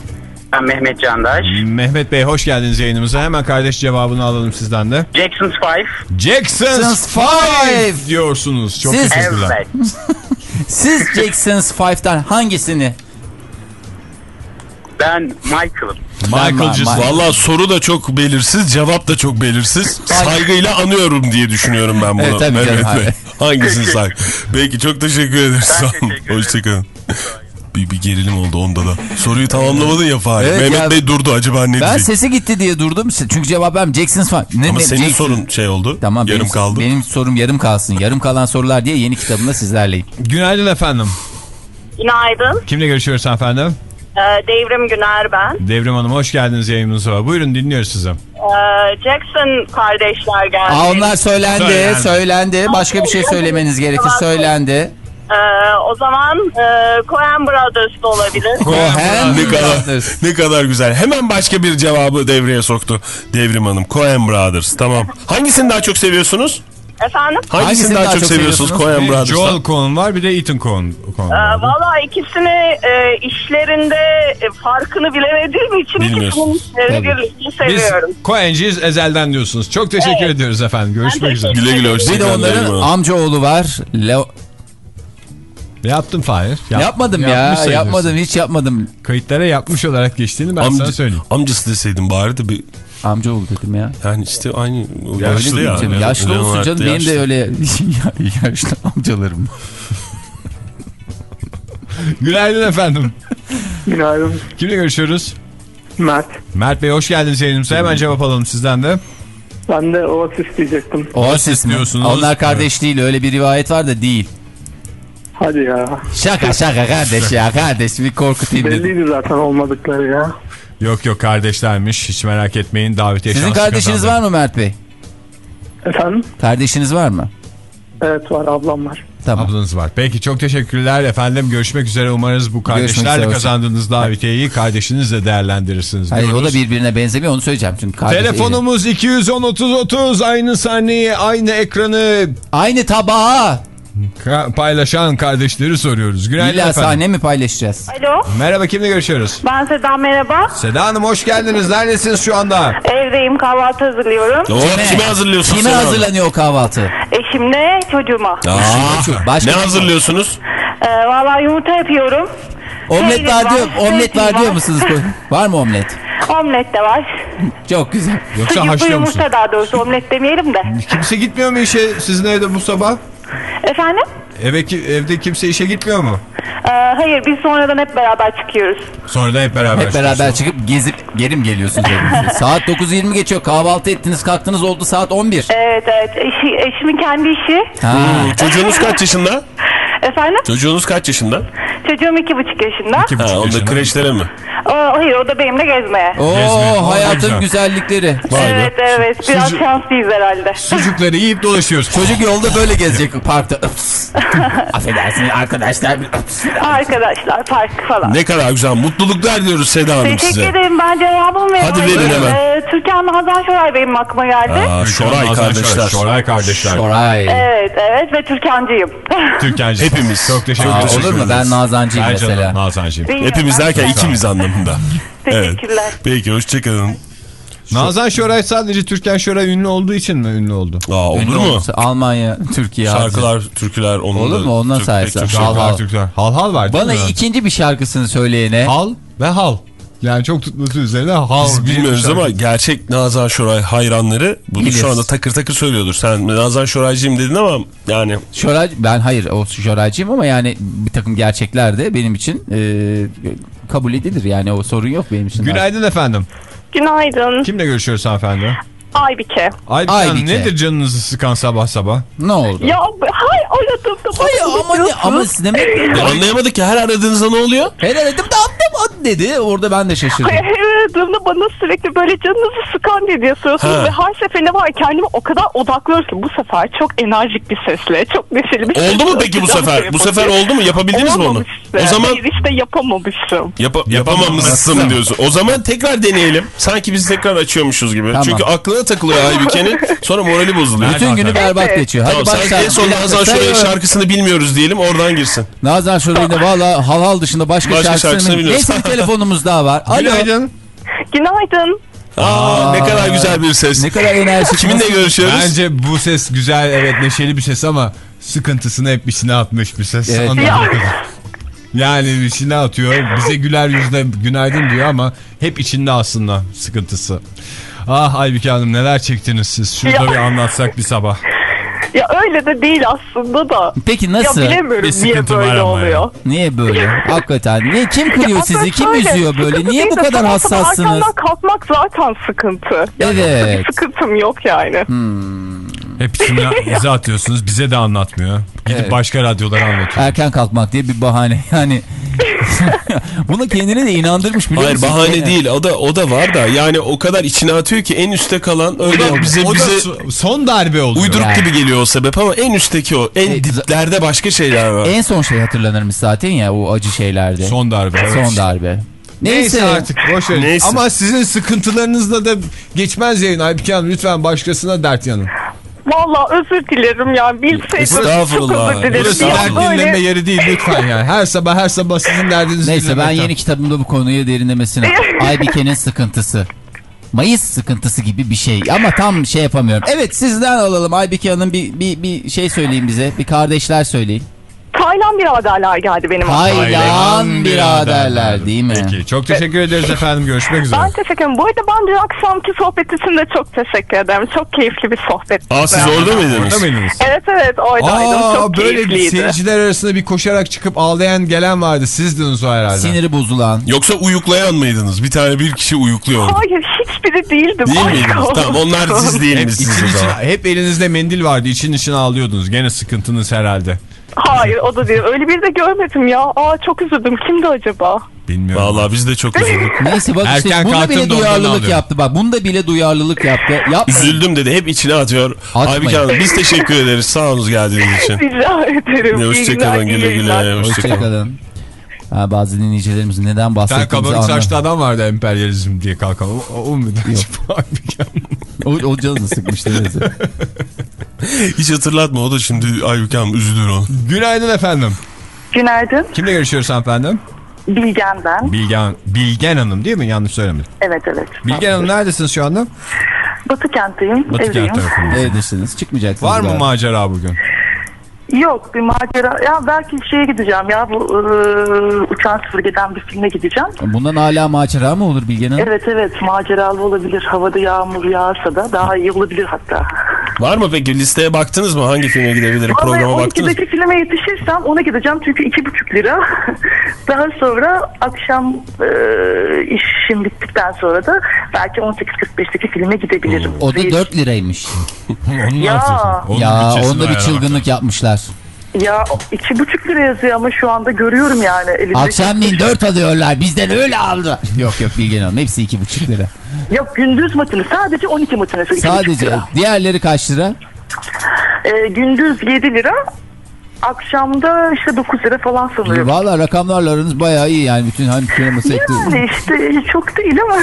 Ben Mehmet Candaş. Mehmet Bey hoş geldiniz yayınımıza. Hemen kardeş cevabını alalım sizden de. Jackson's Five. Jackson's Five. Five diyorsunuz. Çok Siz- teşekkürler. Evet. [LAUGHS] Siz Jackson's Five'dan hangisini? Ben Michael'ım. Michael Jackson. Ma- Valla soru da çok belirsiz, cevap da çok belirsiz. Saygıyla anıyorum diye düşünüyorum ben bunu. Evet, tabii Mehmet Bey. Hangisini say? Peki çok teşekkür ederiz. Hoşçakalın. Bir, bir gerilim oldu onda da. Soruyu tamamlamadın ya Fahir. Evet Mehmet ya. Bey durdu acaba ne Ben diyecek? sesi gitti diye durdum. Çünkü cevabım Jackson's Five. Ne, Ama ne, senin Jackson- sorun şey oldu. Tamam yarım benim, kaldı. Benim sorum yarım kalsın. Yarım kalan sorular diye yeni kitabımda sizlerleyim. Günaydın efendim. Günaydın. Kimle görüşüyoruz efendim? Ee, Devrim Güner ben. Devrim Hanım hoş geldiniz yayınımıza. Buyurun dinliyoruz sizi. Ee, Jackson kardeşler geldi. Aa, onlar söylendi, Söylendi. söylendi. Başka bir şey söylemeniz gerekir. Söylendi. Ee, o zaman e, Coen Brothers da olabilir. Cohen ne kadar Brothers. ne kadar güzel. Hemen başka bir cevabı devreye soktu Devrim Hanım. Coen Brothers. Tamam. Hangisini daha çok seviyorsunuz? Efendim? Hangisini, daha, çok, seviyorsunuz? Coen Bir Brothers'tan? Joel Cohen var bir de Ethan Cohen. Cohen Ee. Valla ikisini e, işlerinde e, farkını bilemediğim için Bilmiyorsunuz. ikisini işlerini Biz seviyorum. Cohen'ciyiz ezelden diyorsunuz. Çok teşekkür Evet. ediyoruz efendim. Görüşmek üzere. Güle güle Bir de hoşçakalın onların amcaoğlu var. Leo... Yaptım Fahir. Yap- yapmadım ya. Yapmadım hiç yapmadım. Kayıtlara yapmış olarak geçtiğini ben sana Amca, söyleyeyim. amcası deseydin bari de bir Amcaoğlu dedim ya. yani işte aynı o Öyle yaşlı ya. canım. Yaşlı olsun Leonardo canım. Benim de öyle [LAUGHS] yaşlı amcalarım. [LAUGHS] Günaydın efendim. Günaydın. Kimle görüşüyoruz? Mert. Mert Bey hoş geldiniz yayınımıza. Hemen cevap alalım sizden de. Ben de Oasis diyecektim. Oasis mi? diyorsunuz. Onlar kardeş değil. Öyle bir rivayet var da değil. Hadi ya. Şaka şaka kardeş ya kardeş bir korkutayım dedim. Belliydi zaten olmadıkları ya. Yok yok kardeşlermiş. Hiç merak etmeyin. Davetiye Sizin kardeşiniz kazandı. var mı Mert Bey? Efendim? Kardeşiniz var mı? Evet var ablam var. Tamam. Ablanız var. Peki çok teşekkürler efendim. Görüşmek üzere. Umarız bu kardeşlerle kazandığınız davetiyeyi kardeşinizle değerlendirirsiniz. Hayır o diyoruz. da birbirine benzemiyor onu söyleyeceğim. Çünkü Telefonumuz 210 30 30 aynı sahneyi aynı ekranı Aynı tabağa. Ka- paylaşan kardeşleri soruyoruz. Günaydın İlla efendim. sahne mi paylaşacağız? Alo Merhaba kimle görüşüyoruz? ben Seda merhaba. Seda Hanım hoş geldiniz. Neredesiniz şu anda? Evdeyim kahvaltı hazırlıyorum. Oo, kime hazırlıyorsun Kime onu? hazırlanıyor o kahvaltı? Eşimle çocuğuma. Aa, Başka ne hazırlıyorsunuz? Ee, Valla yumurta yapıyorum. Omlet Peynir var diyor. var, Omlet var diyor var. musunuz? [LAUGHS] var mı omlet? Omlet de var. Çok güzel. Yoksa Sucuklu haşlıyor musun? yumurta daha doğrusu omlet demeyelim de. Kimse gitmiyor mu işe sizin evde bu sabah? Efendim? Eve, ki- evde kimse işe gitmiyor mu? Ee, hayır biz sonradan hep beraber çıkıyoruz. Sonra da hep beraber Hep beraber çıkıp gezip geri mi geliyorsunuz [LAUGHS] evinize? Saat 9.20 geçiyor. Kahvaltı ettiniz kalktınız oldu saat 11. Evet evet Eşi, eşimin kendi işi. Ha. Çocuğunuz kaç yaşında? [LAUGHS] Efendim? Çocuğunuz kaç yaşında? Çocuğum iki buçuk yaşında. İki buçuk Ha, onda yaşında. kreşlere mi? Aa, hayır o da benimle gezmeye. Oo Gezmeye. Hayatın güzel. güzellikleri. Evet evet biraz Sucuk- şanslıyız herhalde. Sucukları yiyip dolaşıyoruz. Çocuk yolda böyle gezecek parkta. [LAUGHS] Affedersiniz arkadaşlar. Arkadaşlar park falan. Ne kadar güzel. Mutluluklar diyoruz Seda Hanım Teşekkür size. ederim ben cevabımı veriyorum. Hadi verin hemen. Ee, Türkan Hazan Şoray benim aklıma geldi. Aa, Şoray kardeşler. Şoray kardeşler. Oray. Evet evet ve Türkancıyım. Türkancı. [LAUGHS] Hepimiz. Çok teşekkür ederim. olur mu? Ben Nazan Nazancıyım mesela. Nazancıyım. Değil Hepimiz mi? derken ikimiz anlamında. [LAUGHS] Evet. Teşekkürler. Peki hoşçakalın. Nazan Şoray sadece Türkan Şoray ünlü olduğu için mi ünlü oldu? Aa, olur Ünlü mu? olursa Almanya, Türkiye. Şarkılar, türküler onun Olur mu? Ondan Türk- sayesinde. Hal hal. Hal hal var Bana mi? ikinci bir şarkısını söyleyene. Hal ve hal. Yani çok tutması üzerine hal. Biz bilmiyoruz şarkı. ama gerçek Nazan Şoray hayranları bunu Bilir. şu anda takır takır söylüyordur. Sen Nazan Şoraycıyım dedin ama yani Şoray, ben hayır o Şoraycıyım ama yani bir takım gerçekler de benim için e, kabul edilir. Yani o sorun yok benim için. Günaydın efendim. Günaydın. Kimle görüşüyoruz hanımefendi? Aybike. Aybike Aybike. Nedir canınızı sıkan sabah sabah? Ne oldu? Ya hay aradığımda Hayır ama ne, ama siz demek Ya anlayamadık ki her aradığınızda ne oluyor? Helal dedim de attım dedi. Orada ben de şaşırdım. Hayır, her aradığımda bana sürekli böyle canınızı sıkan diye diye soruyorsunuz Ha. ve her seferinde var kendimi o kadar odaklıyorum ki bu sefer çok enerjik bir sesle, çok neşeli bir sesle. Oldu mu peki bu sefer? Bu sefer oldu mu? Yapabildiniz mi onu? O zaman Hayır işte yapamamışım. Yapa yapamamışsın diyorsun. O zaman tekrar deneyelim. Sanki biz tekrar açıyormuşuz gibi. Tamam. Çünkü aklına takılıyor Aybüke'nin. Sonra morali bozuluyor. Bütün günü berbat Evet. geçiyor. Hadi Tamam, sen en son Nazan Şoray'ın şarkısını bilmiyoruz diyelim oradan girsin. Nazan Şoray'ın da valla hal hal dışında başka, Başka şarkısını, şarkısını bilmiyorum. biliyoruz. Neyse bir telefonumuz daha var. Alo. Günaydın. Günaydın. Aa, ne kadar güzel bir ses. Ne kadar enerjik. Kiminle görüşüyoruz? Bence bu ses güzel evet neşeli bir ses ama sıkıntısını hep içine atmış bir ses. Evet. Yani içine atıyor. Bize güler yüzle günaydın diyor ama hep içinde aslında sıkıntısı. Ah Aybike Hanım neler çektiniz siz? Şurada Ya. bir anlatsak bir sabah. Ya öyle de değil aslında da. Peki nasıl? Ya bilemiyorum Bir niye böyle oluyor. Niye böyle? Hakikaten. Niye? Kim kırıyor Ya sizi? Kim şöyle, üzüyor böyle? sıkıntı Niye bu kadar hassassınız? Erkenden kalkmak zaten sıkıntı. Yani Evet. Bir sıkıntım yok yani. Hepsini [LAUGHS] bize atıyorsunuz bize de anlatmıyor. Gidip Evet. başka radyolara anlatıyor. Erken kalkmak diye bir bahane. [LAUGHS] Yani [LAUGHS] bunu kendine de inandırmış biliyor Hayır musun? bahane Yani. değil. O da o da var da yani o kadar içine atıyor ki en üste kalan öyle bize o da bize so- son darbe oluyor. uyduruk Yani. gibi geliyor o sebep ama en üstteki o. En E, diplerde başka şeyler var. En son şey hatırlanırmış zaten ya o acı şeylerde. Son darbe. evet. Son darbe. Neyse, Neyse. artık boş verin. Neyse. Ama sizin sıkıntılarınızla da geçmez yayın Aybike Hanım. Lütfen başkasına dert yanın. Valla özür dilerim ya. Bilseydim çok özür dilerim. Burası Ya dert böyle- dinleme [LAUGHS] yeri değil lütfen yani. Her sabah her sabah sizin derdinizi Neyse ben yeni kitabımda bu konuyu derinlemesine. [LAUGHS] Aybike'nin sıkıntısı. Mayıs sıkıntısı gibi bir şey ama tam şey yapamıyorum. Evet sizden alalım Aybike Hanım bir, bir, bir şey söyleyin bize. Bir kardeşler söyleyin. Taylan biraderler geldi benim aklıma. Haylan biraderler değil mi? Peki çok teşekkür ederiz efendim. Görüşmek üzere. Ben teşekkür ederim. Bu arada ben dün akşamki sohbet için de çok teşekkür ederim. Çok keyifli bir sohbet. Aa siz orada mıydınız? Orada mıydınız? Evet evet oradaydım. Aa, çok böyle bir keyifliydi. seyirciler arasında bir koşarak çıkıp ağlayan gelen vardı. Sizdiniz o herhalde. Siniri bozulan. Yoksa uyuklayan mıydınız? Bir tane bir kişi uyukluyordu. Hayır hiçbiri değildim. Değil miydiniz? Tamam onlar [LAUGHS] siz Hep, değilmişsiniz o için, zaman. hep elinizde mendil vardı. İçin için ağlıyordunuz. Gene sıkıntınız herhalde. Hayır o da değil. Öyle bir de görmedim ya. Aa çok üzüldüm. Kimdi acaba? Bilmiyorum. Vallahi biz de çok [LAUGHS] üzüldük. Neyse bak işte Erken bunda kalktım bile duyarlılık yaptı bak. Bunda bile duyarlılık yaptı. Yapmayın. Üzüldüm dedi. Hep içine atıyor. Atmayın. Aybike Hanım biz teşekkür ederiz. Sağ olun geldiğiniz için. [LAUGHS] Rica ederim. Hoşçakalın güle güle. Hoşçakalın. Ha, bazı dinleyicilerimiz neden Bir tane bahsettiğimizi kabarık saçlı adam vardı emperyalizm diye kalkan. O, o, muydu? [LAUGHS] acaba? O, o canını sıkmıştı. [LAUGHS] Hiç hatırlatma o da şimdi Aybike Hanım üzülür o. Günaydın efendim. Günaydın. Kimle görüşüyoruz efendim? Bilgen ben. Bilgen, Bilgen Hanım değil mi? Yanlış söylemedim. Evet evet. Bilgen Hanım neredesiniz şu anda? Batı kentteyim. Batı evdeyim. kent tarafında. Evdesiniz. Çıkmayacaksınız. Var mı galiba. macera bugün? Yok bir macera. Ya belki şeye gideceğim ya bu ıı, uçan süpürgeden bir filme gideceğim. Bundan hala macera mı olur Bilgen Hanım? Evet evet maceralı olabilir. Havada yağmur yağsa da daha iyi olabilir hatta. Var mı peki listeye baktınız mı? Hangi filme gidebilirim? Vallahi Programa baktınız mı? 12'deki filme yetişirsem ona gideceğim çünkü iki buçuk lira. [LAUGHS] Daha sonra akşam e, işim bittikten sonra da belki 18.45'teki filme gidebilirim. O da Bir- 4 liraymış. Ya. [LAUGHS] Onun ya onda bir çılgınlık yapmışlar. Ya iki buçuk lira yazıyor ama şu anda görüyorum yani. Elimde Akşamleyin 4 alıyorlar. Bizden öyle aldı. [LAUGHS] Yok yok Bilgen Hanım. Hepsi 2,5 lira. Yok gündüz matını sadece 12 matinesi. iki buçuk Sadece diğerleri kaç lira? E, gündüz 7 lira. Akşamda işte 9 lira falan sanıyorum. Valla rakamlarla aranız bayağı iyi yani bütün hani sinema sektörü. Yani işte çok değil ama.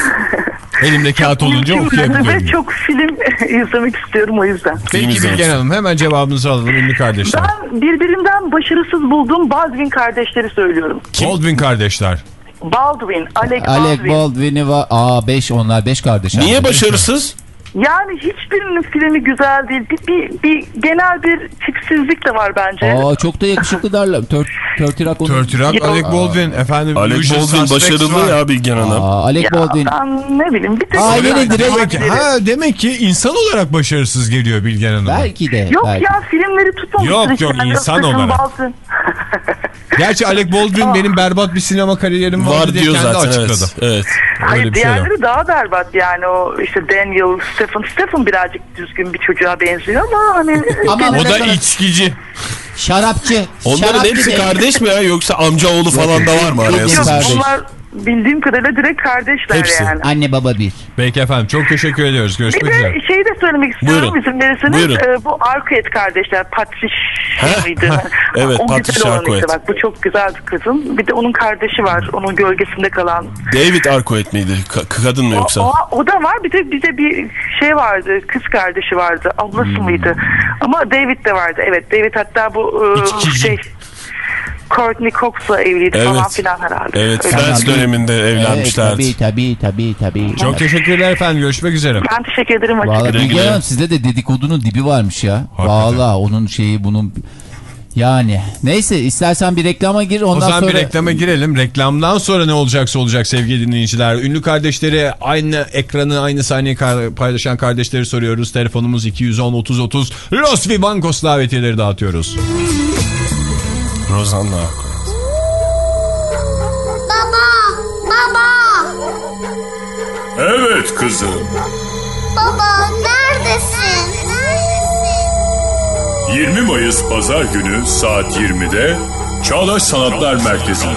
Elimde kağıt olunca Ve okuyabiliyorum. çok film [LAUGHS] izlemek istiyorum o yüzden. Peki Bilgen Hanım hemen cevabınızı alalım ünlü kardeşler. Ben birbirinden başarısız bulduğum Baldwin kardeşleri söylüyorum. Baldwin kardeşler. Baldwin, Alec, Alec Baldwin. Baldwin'i var. Aa 5 onlar 5 kardeş. Niye abi. başarısız? Yani hiçbirinin filmi güzel değil. Bir, bir, bir genel bir tipsizlik de var bence. Aa çok da yakışıklı derler. Tör, Törtirak onu. Törtürak. Alec Baldwin efendim. Alec Baldwin başarılı var. ya Bilgen Hanım. Aa, Alec Baldwin. Ben ne bileyim bir tek Aa, yine direkt- ha, demek ki insan olarak başarısız geliyor Bilgen Hanım. Belki de. Yok belki. ya filmleri tutmamıştır Yok, yok, Yani insan olarak. [LAUGHS] Gerçi Alec Baldwin benim berbat bir sinema kariyerim vardı Var diye diyor kendi zaten açıkladı. evet. evet. Hayır bir şey diğerleri daha berbat yani o işte Daniel, Stephen. Stephen birazcık düzgün bir çocuğa benziyor ama hani [LAUGHS] Ama O da içkici. Şarapçı. Onların Şarap hepsi bir de- kardeş mi ya yoksa amcaoğlu falan da var mı araya Yok, bunlar bildiğim kadarıyla direkt kardeşler Hepsi. yani. Anne baba bir. Peki efendim çok teşekkür ediyoruz. Bir Görüşmek de üzere. şeyi de söylemek istiyorum Buyurun. izin verirseniz. Buyurun. Ee, bu Arquette kardeşler Patricia mıydı? Evet, o olan Arquette. işte bak bu çok güzel bir kızın. Bir de onun kardeşi var onun gölgesinde kalan. David Arquette miydi? Ka- kadın mı O, yoksa? o, o da var bir de bir de bir şey vardı kız kardeşi vardı ablası Hmm. mıydı? Ama David de vardı evet David hatta bu e, şey Courtney Cox'la evliydi Evet. falan filan herhalde. Evet Öyle. Friends döneminde Evet, evlenmişlerdi. tabii tabii tabii tabii. Çok teşekkürler efendim. Görüşmek üzere. Ben teşekkür ederim. Valla açıkçası. Bilge. Hanım sizde de dedikodunun dibi varmış ya. Valla onun şeyi bunun yani neyse istersen bir reklama gir O ondan zaman sonra bir reklama girelim. Reklamdan sonra ne olacaksa olacak sevgili dinleyiciler. Ünlü kardeşleri aynı ekranı aynı kar- paylaşan kardeşleri soruyoruz. Telefonumuz 210-30-30. Los Vivancos davetiyeleri dağıtıyoruz. Rosanna Arquette. Baba, baba, Evet kızım. baba neredesin? 20 Mayıs Pazar günü saat 20'de Çağdaş Sanatlar Merkezi'nde.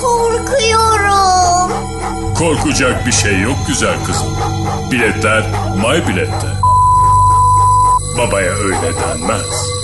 Korkuyorum. Korkacak bir şey yok güzel kızım. Biletler My Bilet'te. Babaya öyle denmez.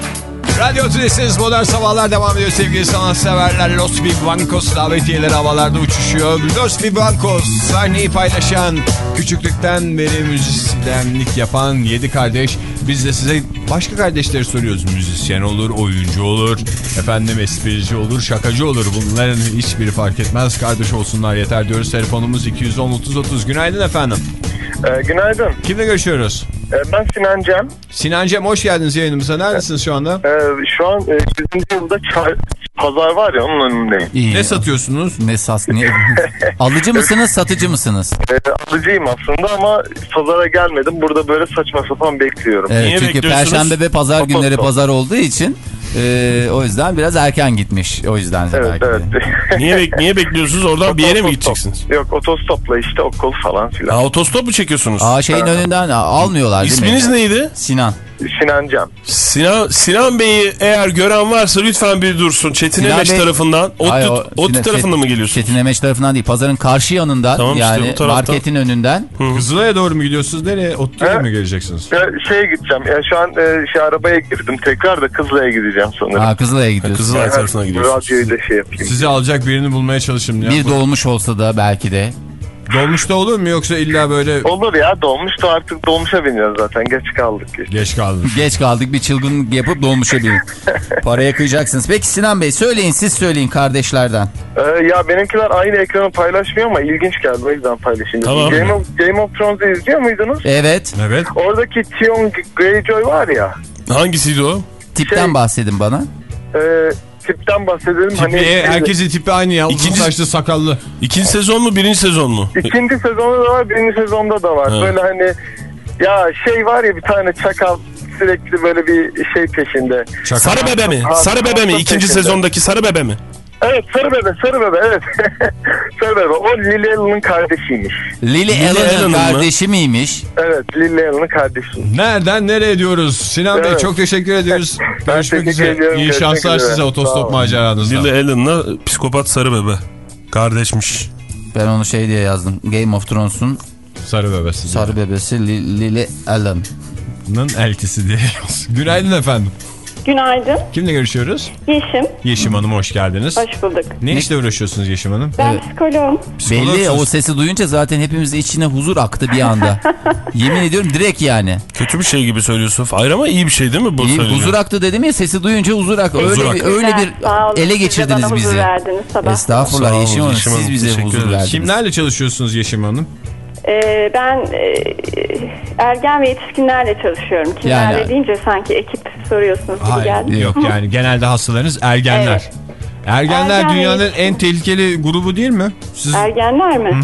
Radyo Tülesi'niz Modern Sabahlar devam ediyor sevgili sanatseverler. Los Vivancos davetiyeleri havalarda uçuşuyor. Los Vivancos sahneyi paylaşan, küçüklükten beri müzisyenlik yapan 7 kardeş. Biz de size başka kardeşleri soruyoruz. Müzisyen olur, oyuncu olur, efendim esprici olur, şakacı olur. Bunların hiçbiri fark etmez. Kardeş olsunlar yeter diyoruz. Telefonumuz 210-30-30. Günaydın efendim. Ee, günaydın. Kimle görüşüyoruz? Ee, ben Sinan Cem. Sinan Cem hoş geldiniz yayınımıza. Neredesiniz şu anda? Ee, şu an e, 100. yılda çay, pazar var ya onun önündeyim. İyi. Ne satıyorsunuz? Ne sas ne? [LAUGHS] Alıcı mısınız satıcı mısınız? Ee, alıcıyım aslında ama pazara gelmedim. Burada böyle saçma sapan bekliyorum. Evet, Niye çünkü perşembe ve pazar günleri pazar olduğu için e, o yüzden biraz erken gitmiş. O yüzden de Evet belki [LAUGHS] evet. Niye, bek- niye bekliyorsunuz? Oradan bir yere mi gideceksiniz? Yok otostopla işte okul falan filan. Ha, otostop mu çekiyorsunuz? Aa şeyin önünden almıyorlar değil İsminiz mi? neydi? Sinan. Sinan Cem. Sinan, Sinan Bey'i eğer gören varsa lütfen bir dursun. Çetin Sinan Bey- tarafından. Hayır, ODTÜ, o- ODTÜ Sinan- tarafından mı geliyorsunuz? Çetin Emeş tarafından değil. Pazarın karşı yanından Tamam işte yani taraftan. marketin önünden. Kızılay'a doğru mu gidiyorsunuz? Nereye? Otlu'ya mı geleceksiniz? Ya, şeye gideceğim. Ya şu an e, şey arabaya girdim tekrar da Kızılay'a gideceğim sanırım. Ha, Kızılay'a gidiyorsun. Kızılay tarafına gidiyorsunuz. Radyoyu da şey yapayım. Sizi alacak birini bulmaya çalışın. Ya. Bir dolmuş olsa da belki de. Dolmuşta olur mu yoksa illa böyle Olur ya dolmuş da artık dolmuşa biniyoruz zaten. Geç kaldık. geç kaldınız? Geç kaldık bir çılgınlık yapıp dolmuşa bin. [LAUGHS] Paraya kıyacaksınız. Peki Sinan Bey söyleyin siz söyleyin kardeşlerden. Ee, ya benimkiler aynı ekranı paylaşmıyor ama ilginç geldi o yüzden paylaşayım. Tamam. Game of, Game of Thrones'u izliyor muydunuz? Evet. Evet. Oradaki Theon Greyjoy var ya. Hangisiydi o? Tipten Şey- bahsedin bana. E, tipten bahsedelim. Tipi, hani, herkesin tipi aynı ya. Uzun İkinci- saçlı sakallı. İkinci sezon mu birinci sezon mu? İkinci sezonda da var, birinci sezonda da var. Evet. Böyle hani ya şey var ya bir tane çakal sürekli böyle bir şey peşinde. Sarı bebe mi? Ha, Sarı bebe mi? ha, İkinci peşinde. sezondaki sarı bebe mi? Evet sarı bebe, sarı bebe evet. [LAUGHS] sarı bebe. O Lily Allen'ın kardeşiymiş. Lily, Allen'ın Allen'ın mı? kardeşi miymiş? Evet Lily Allen'ın kardeşiymiş. Nereden nereye diyoruz? Sinan Bey Evet. çok teşekkür ediyoruz. [LAUGHS] Görüşmek teşekkür üzere. ediyorum. İyi şanslar üzere. size otostop maceranızda. Lily Allen'la psikopat sarı bebe. Kardeşmiş. Ben onu şey diye yazdım. Game of Thrones'un Sarı bebesi. sarı bebesi Li- Lily Allen. Sarı'nın eltisi diye. [LAUGHS] Günaydın efendim. Günaydın. Kimle görüşüyoruz? Yeşim. Yeşim Hanım hoş geldiniz. Hoş bulduk. Ne işle uğraşıyorsunuz Yeşim Hanım? Ben psikoloğum. Belli o sesi duyunca zaten hepimiz içine huzur aktı bir anda. [LAUGHS] Yemin ediyorum direkt yani. Kötü bir şey gibi söylüyorsun. Hayır ama iyi bir şey değil mi bu İyi, huzur aktı dedim ya sesi duyunca huzur aktı. Öyle, Huzur bir, aktı. öyle bir Sağ olun. ele Siz geçirdiniz bana bizi. huzur verdiniz sabah. Estağfurullah Yeşim Hanım siz bize huzur verdiniz. Kimlerle çalışıyorsunuz Yeşim Hanım? Ee, ben e, ergen ve yetişkinlerle çalışıyorum. Kimlerle Yani- deyince sanki ekip soruyorsunuz gibi geldi. yok yani [LAUGHS] genelde hastalarınız ergenler. Evet. Ergenler Ergen dünyanın en tehlikeli grubu değil mi? Siz Ergenler mi?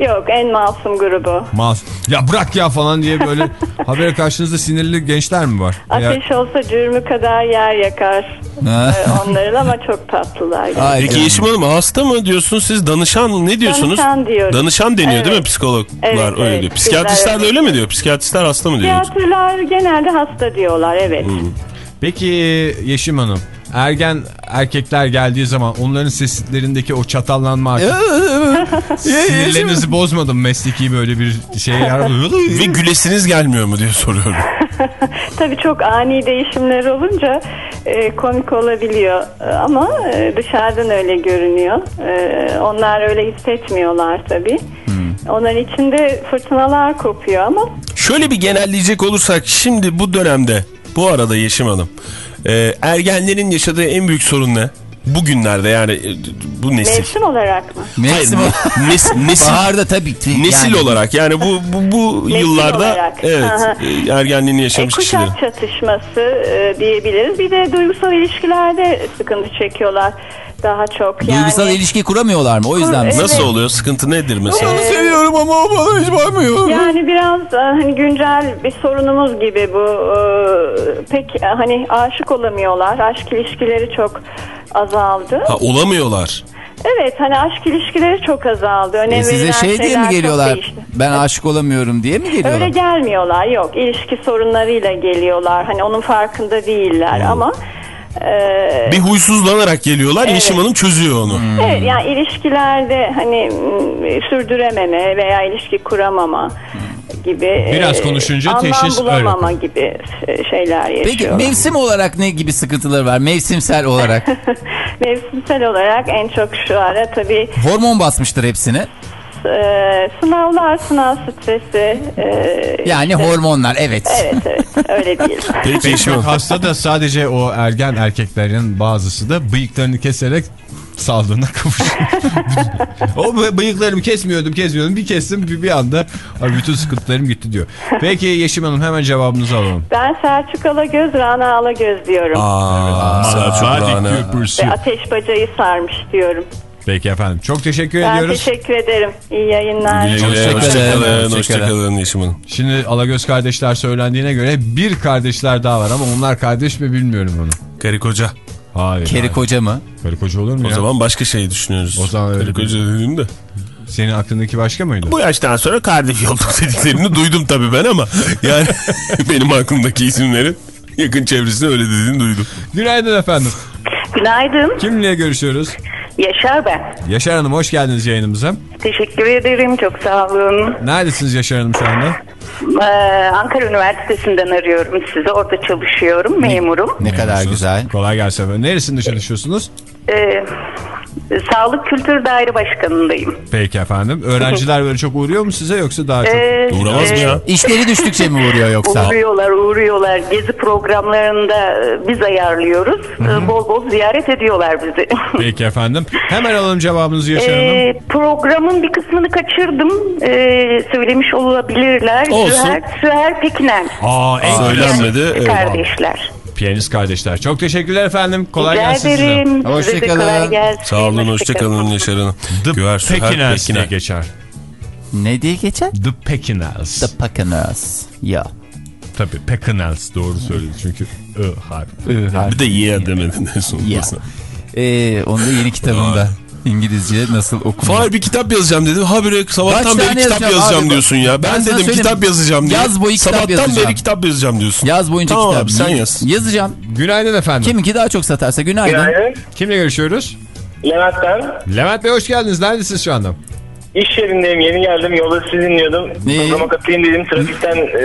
Yok en masum grubu. Mas ya bırak ya falan diye böyle [LAUGHS] habere karşınızda sinirli gençler mi var? Ya- Ateş olsa cürmü kadar yer yakar ee, onların ama çok tatlılar. Ay, Peki. Yeşim Hanım hasta mı diyorsun siz danışan ne diyorsunuz? Danışan diyoruz. Danışan deniyor değil mi Evet. psikologlar Evet, öyle evet. diyor. Psikiyatristler Bizler de öyle mi diyor? Psikiyatristler hasta mı diyor? Psikiyatrlar genelde hasta diyorlar evet. Peki Yeşim Hanım ergen erkekler geldiği zaman onların seslerindeki o çatallanma artık [LAUGHS] sinirlerinizi bozmadım mesleki böyle bir şey Ve gülesiniz gelmiyor mu diye soruyorum. [LAUGHS] Tabii çok ani değişimler olunca e, komik olabiliyor E, ama e, dışarıdan öyle görünüyor. E, onlar öyle hissetmiyorlar tabii. Onların içinde fırtınalar kopuyor ama Şöyle bir genelleyecek olursak şimdi bu dönemde bu arada Yeşim Hanım e, ergenlerin yaşadığı en büyük sorun ne? Bugünlerde yani e, bu nesil. mevsim olarak mı? Mevsim Hayır, [LAUGHS] nes- nesil, Baharda tabii ki. nesil yani. olarak yani bu bu, bu Nesil yıllarda olarak. evet Aha. e, ergenliğini E, yaşamış kişiler. kuşak çatışması e, diyebiliriz. Bir de duygusal ilişkilerde sıkıntı çekiyorlar daha çok. Yani, Duygusal ilişki kuramıyorlar mı? O yüzden mi? Evet. Nasıl oluyor? Sıkıntı nedir mesela? Ee, seviyorum ama o bana hiç bakmıyor. Yani biraz e, hani güncel bir sorunumuz gibi bu e, pek e, hani aşık olamıyorlar. Aşk ilişkileri çok azaldı. Ha olamıyorlar. Evet hani aşk ilişkileri çok azaldı. Önem E size şey diye mi çok geliyorlar? değişti. Ben aşık olamıyorum diye mi geliyorlar? Öyle gelmiyorlar yok ilişki sorunlarıyla geliyorlar. Hani onun farkında değiller ama e, Bir huysuzlanarak geliyorlar. Evet. Yeşim Hanım çözüyor onu. Evet yani ilişkilerde hani sürdürememe veya ilişki kuramama gibi Biraz e, konuşunca anlam teşhis bulamama öyle. gibi e, şeyler yaşıyor. Peki mevsim olarak ne gibi sıkıntıları var? Mevsimsel olarak. [LAUGHS] Mevsimsel olarak en çok şu ara tabii Hormon basmıştır hepsini. E, sınavlar, sınav stresi. e, Yani işte- hormonlar evet. Evet evet öyle [LAUGHS] değil. Peki hasta da sadece o ergen erkeklerin bazısı da bıyıklarını keserek sağlığına kavuşuyor. [LAUGHS] o bı- bıyıklarımı kesmiyordum kesmiyordum bir kestim bir, bir anda "Ay, bütün sıkıntılarım gitti diyor. Peki Yeşim Hanım hemen cevabınızı alalım. Ben Selçuk Alagöz, Rana Alagöz diyorum. Aa, Selçuk Rana. Ve ateş bacayı sarmış diyorum. Peki efendim çok teşekkür Ben ediyoruz. teşekkür ederim. İyi yayınlar. Hoşçakalın. Hoşçakalın. Hoşçakalın. Hoşçakalın Yeşim Hanım. Şimdi Alagöz kardeşler söylendiğine göre bir kardeşler daha var ama onlar kardeş mi bilmiyorum onu. Karı koca. Hayır. Keri hayır. koca mı? Karı koca olur mu O ya? zaman başka şey düşünüyoruz. O zaman öyle Karı koca dediğim de. Senin aklındaki başka mıydı? Bu yaştan sonra kardeş olduk [LAUGHS] dediklerini duydum tabii ben ama yani [LAUGHS] benim aklımdaki isimlerin yakın çevresinde öyle dediğini duydum. Günaydın efendim. Günaydın. Kimle görüşüyoruz? Yaşar ben. Yaşar Hanım hoş geldiniz yayınımıza. Teşekkür ederim. Çok sağ olun. Neredesiniz Yaşar Hanım şu anda? Ee, Ankara Üniversitesi'nden arıyorum sizi. Orada çalışıyorum. Memurum. Ne kadar güzel. Kolay gelsin efendim. Neresinde çalışıyorsunuz? Ee, Sağlık Kültür Daire Başkanı'ndayım. Peki efendim. Öğrenciler böyle çok uğruyor mu size yoksa daha çok? Ee, Uğramaz mı e, ya? İşleri düştükçe mi vuruyor yoksa? Uğruyorlar, uğruyorlar. Gezi programlarında e, biz ayarlıyoruz. Ee, Bol bol ziyaret ediyorlar bizi. [LAUGHS] Peki efendim. Hemen alalım cevabınızı Yaşar Hanım. Ee, programın bir kısmını kaçırdım. Ee, söylemiş olabilirler. Olsun. Süher, Süher Pekinen. Aa, en Söylenmedi. Kardeşler. Piyanist kardeşler. Çok teşekkürler efendim. Kolay Rica gelsin size. ederim. Size Hoşçakalın. kolay gelsin. Sağ olun hoşçakalın Yaşar Hanım. The Güver Süher Pekinels diye geçer. Ne diye geçer? The Pekinels. The Packers. Ya. Tabii Pekinels doğru söyledi çünkü I harfi. Bir de yeah demedin en sonunda. Ya. Ee, onu da yeni kitabımda. İngilizce nasıl okunur? Fahir bir kitap yazacağım dedi. Habire Kaç sabahtan beri kitap yazacağım yazacağım abi? diyorsun ya. Ben, Ben dedim kitap yazacağım diye. Yaz boyu kitap Sabahtan yazacağım. beri kitap yazacağım diyorsun. Yaz boyunca Tamam kitap. abi, sen yaz. Yazacağım. Günaydın efendim. Kiminki daha çok satarsa günaydın. Kimle görüşüyoruz? Levent ben. Levent Bey hoş geldiniz. Neredesiniz şu anda? İş yerindeyim. Yeni geldim. Yolda sizi dinliyordum. Ne? Programa katılayım dedim. Trafikten, e,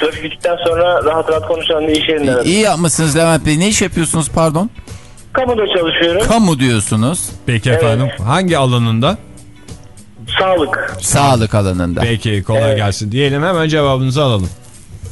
trafik bittikten sonra rahat rahat konuşalım diye iş yerinde aradım. İyi yapmışsınız Levent Bey. Ne iş yapıyorsunuz pardon? Kamuda çalışıyorum. Kamu diyorsunuz. Peki Evet. efendim. Hangi alanında? Sağlık. Sağlık alanında. Peki kolay gelsin. Diyelim hemen cevabınızı alalım.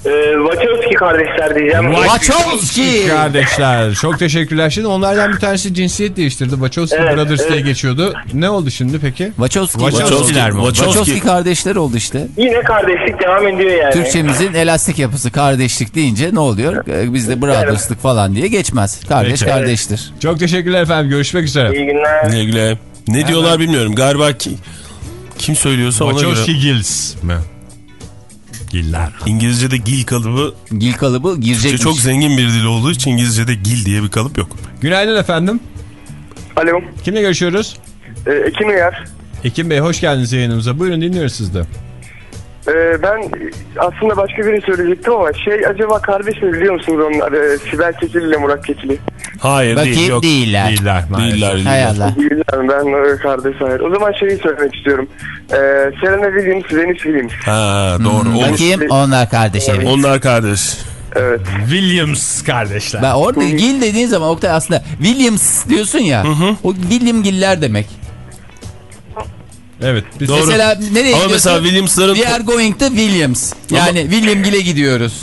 E, Wachowski kardeşler diyeceğim. Wachowski. Kardeşler. Çok teşekkürler. Şimdi onlardan bir tanesi cinsiyet değiştirdi. Wachowski Evet, Brothers diye evet. geçiyordu. Ne oldu şimdi peki? Wachowski. Wachowski'ler mi? Wachowski. Wachowski kardeşler oldu işte. Yine kardeşlik devam ediyor yani. Türkçemizin elastik yapısı kardeşlik deyince ne oluyor? Ee, Bizde brotherslık falan diye geçmez. Kardeş Peki. kardeştir. Çok teşekkürler efendim. Görüşmek üzere. İyi günler. Ne güle. Ne diyorlar bilmiyorum. Galiba ki, kim söylüyorsa ona göre. Wachowski Gills mi? Giller. İngilizce'de gil kalıbı Gil kalıbı girecekmiş. çok zengin bir dil olduğu için İngilizce'de gil diye bir kalıp yok. Günaydın efendim. Alo. Kimle görüşüyoruz? Ee, Ekim Uyar. Ekim Bey hoş geldiniz yayınımıza. Buyurun dinliyoruz siz de. Ee, ben aslında başka biri söyleyecektim ama şey acaba kardeş mi biliyor musunuz onlar? Ee, Sibel Keçili ile Murat Keçili. Hayır Bakayım değil yok. değiller. Değiller. maalesef. Değiller. Hay değiller. Allah. Değiller ben kardeş hayır. O zaman şeyi söylemek istiyorum. Ee, Serena Williams, Venus Williams. Ha doğru. Hmm, bakayım onlar kardeş evet. Onlar kardeş. Evet. Williams kardeşler. Ben orada Gil dediğin zaman Oktay aslında Williams diyorsun ya. O William Giller demek. Evet. Biz Doğru. Mesela nereye Ama gidiyorsun? mesela Williams'ların We are going to Williams. Yani William Gil'e gidiyoruz.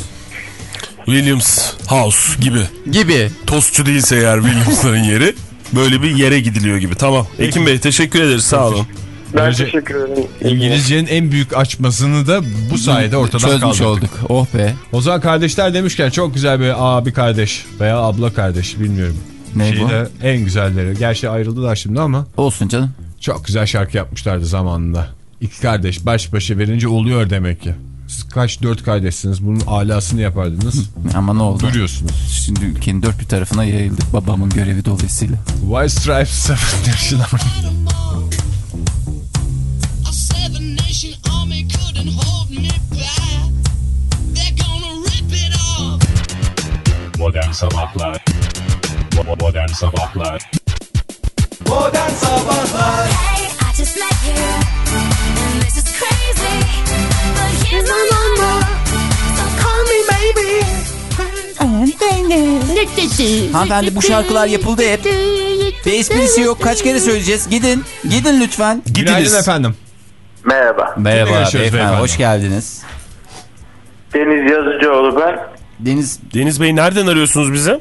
Williams House gibi. Gibi. Tostçu değilse eğer Williams'ların yeri böyle bir yere gidiliyor gibi. Tamam. Ekim Bey teşekkür ederiz. Sağ olun. Ben Böylece teşekkür ederim. İngilizcenin en büyük açmasını da bu sayede ortadan Çözmüş kaldırdık. olduk. Oh be. O zaman kardeşler demişken çok güzel bir abi kardeş veya abla kardeş bilmiyorum. Ne bu? En güzelleri. Gerçi ayrıldılar şimdi ama Olsun canım. çok güzel şarkı yapmışlardı zamanında. İki kardeş baş başa verince oluyor demek ki. Kaç dört kardeşsiniz bunun alasını yapardınız. Ama ne oldu? Duruyorsunuz. Şimdi ülkenin dört bir tarafına yayıldık babamın görevi dolayısıyla. White Stripes Seven Nation Army. Modern Sabahlar Modern Sabahlar Modern Sabahlar I just met you, and this is crazy. Hanımefendi bu şarkılar yapıldı hep. Bir esprisi yok. Kaç kere söyleyeceğiz? Gidin. Gidin lütfen. Günaydın efendim. Merhaba. Merhaba beyefendi. beyefendi. Hoş geldiniz. Deniz Yazıcıoğlu ben. Deniz Deniz Bey nereden arıyorsunuz bize?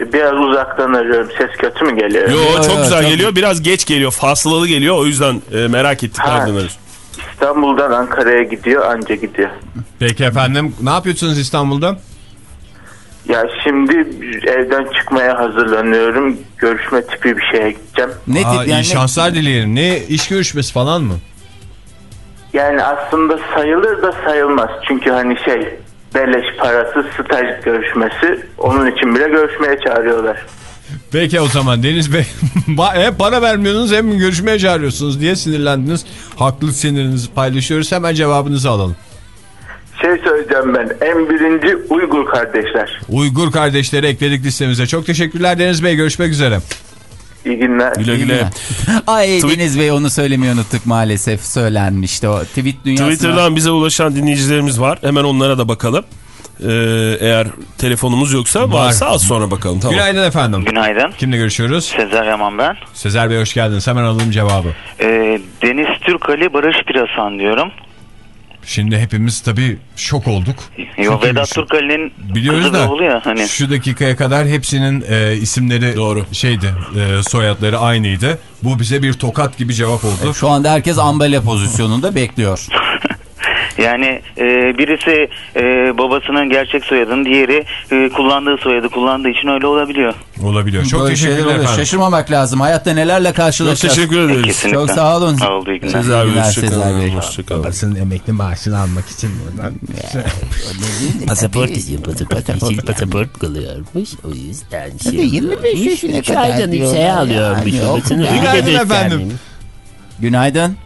Biraz uzaktan arıyorum. Ses kötü mü geliyor? Yo, Yo, çok yo, güzel çok- geliyor. Biraz geç geliyor. Fasılalı geliyor. O yüzden e, merak ettik Ha. nereden arıyorsunuz. İstanbul'dan Ankara'ya gidiyor anca gidiyor. Peki efendim ne yapıyorsunuz İstanbul'da? Ya şimdi evden çıkmaya hazırlanıyorum. Görüşme tipi bir şeye gideceğim. ne Aa, tip iyi yani? şanslar dileyelim. Ne iş görüşmesi falan mı? Yani aslında sayılır da sayılmaz. Çünkü hani şey beleş parası staj görüşmesi. Onun için bile görüşmeye çağırıyorlar. Peki o zaman Deniz Bey [LAUGHS] hem para vermiyorsunuz hem görüşmeye çağırıyorsunuz diye sinirlendiniz. Haklı sinirinizi paylaşıyoruz. Hemen cevabınızı alalım. Şey söyleyeceğim ben. En birinci Uygur kardeşler. Uygur kardeşleri ekledik listemize. Çok teşekkürler Deniz Bey. Görüşmek üzere. İyi günler. Güle güle. [LAUGHS] Ay Tweet- Deniz Bey onu söylemeyi unuttuk maalesef. Söylenmişti o. Tweet dünyasına. Twitter'dan bize ulaşan dinleyicilerimiz var. Hemen onlara da bakalım. Ee, eğer telefonumuz yoksa Var. varsa az sonra bakalım. Tamam. Günaydın efendim. Günaydın. Kimle görüşüyoruz? Sezer Yaman ben. Sezer Bey hoş geldiniz. Hemen alalım cevabı. Ee, Deniz Türkali Barış Pirasan diyorum. Şimdi hepimiz tabii şok olduk. Yo, Vedat. Türkali'nin Biliyoruz kızı da oluyor hani. şu dakikaya kadar hepsinin e, isimleri Doğru. şeydi e, soyadları aynıydı. Bu bize bir tokat gibi cevap oldu. Şu anda herkes ambale pozisyonunda bekliyor. [LAUGHS] Yani e, birisi e, babasının gerçek soyadını, diğeri e, kullandığı soyadı kullandığı için öyle olabiliyor. Olabiliyor. Çok Böyle teşekkürler efendim. Şaşırmamak lazım. Hayatta nelerle Çok karşılaşacağız. teşekkür ederiz. Kesinlikle. Çok sağ olun. Sağ olun. Sezer kalın. Sezer Bey. Babasının emekli maaşını almak için buradan. Pasaport için pasaport için pasaport kalıyormuş. O yüzden şey 25 yaşına kadar aydan diyorlar. şey alıyormuş. Günaydın efendim. Günaydın.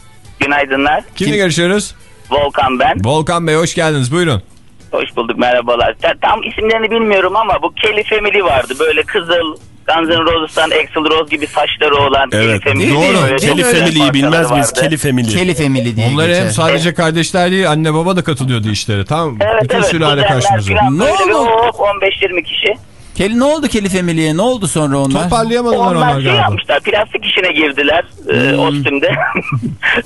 Günaydınlar. Kimle görüşüyoruz? Volkan ben. Volkan Bey hoş geldiniz. Buyurun. Hoş bulduk merhabalar. Ta- Tam isimlerini bilmiyorum ama bu Kelly Family vardı. Böyle kızıl, Guns N' Roses'tan Axl Rose gibi saçları olan Evet. Kelly Family. Doğru. Kelly Family'yi bilmez miyiz? Kelly Family. Kelly Family diye Onları hem sadece kardeşler değil anne baba da katılıyordu işlere. Tam Evet bütün evet. sülale karşımıza. Ne oldu? hop 15-20 kişi. Kelly ne oldu Kelly Family'ye? Ne oldu sonra onlar? Toparlayamadılar Onlar, onlar şey galiba. yapmışlar. Plastik işine girdiler. E, Hmm. Ostim'de.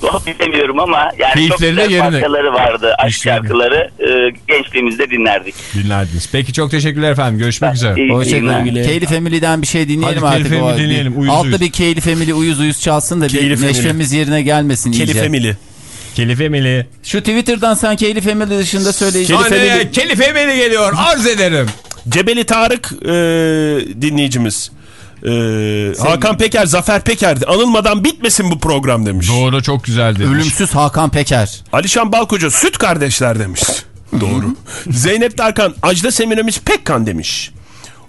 O [LAUGHS] bilemiyorum ama yani çok Keyifleri de güzel parçaları vardı. Aşk İşlerine. şarkıları e, gençliğimizde dinlerdik. Dinlerdiniz. Peki çok teşekkürler efendim. Görüşmek üzere. İyi- iyi Hoşçakalın. Kelly Family'den bir şey dinleyelim Hadi Kelly artık. Family O- dinleyelim, uyuz Altta uyuz. bir Kelly Family uyuz uyuz çalsın da bir Family. yerine gelmesin Kelly iyice. Family. Kelly Family. Şu Twitter'dan sen Kelly Family dışında söyleyeceğin. Sahneye Kelly Family geliyor. Arz ederim. Cebeli Tarık e, dinleyicimiz. E, Hakan Peker, Zafer Peker'di. Anılmadan bitmesin bu program demiş. Doğru çok güzel demiş. Ölümsüz Hakan Peker. Alişan Balkoca süt kardeşler demiş. Doğru. Zeynep Tarkan Ajda Semiramis Pekkan demiş.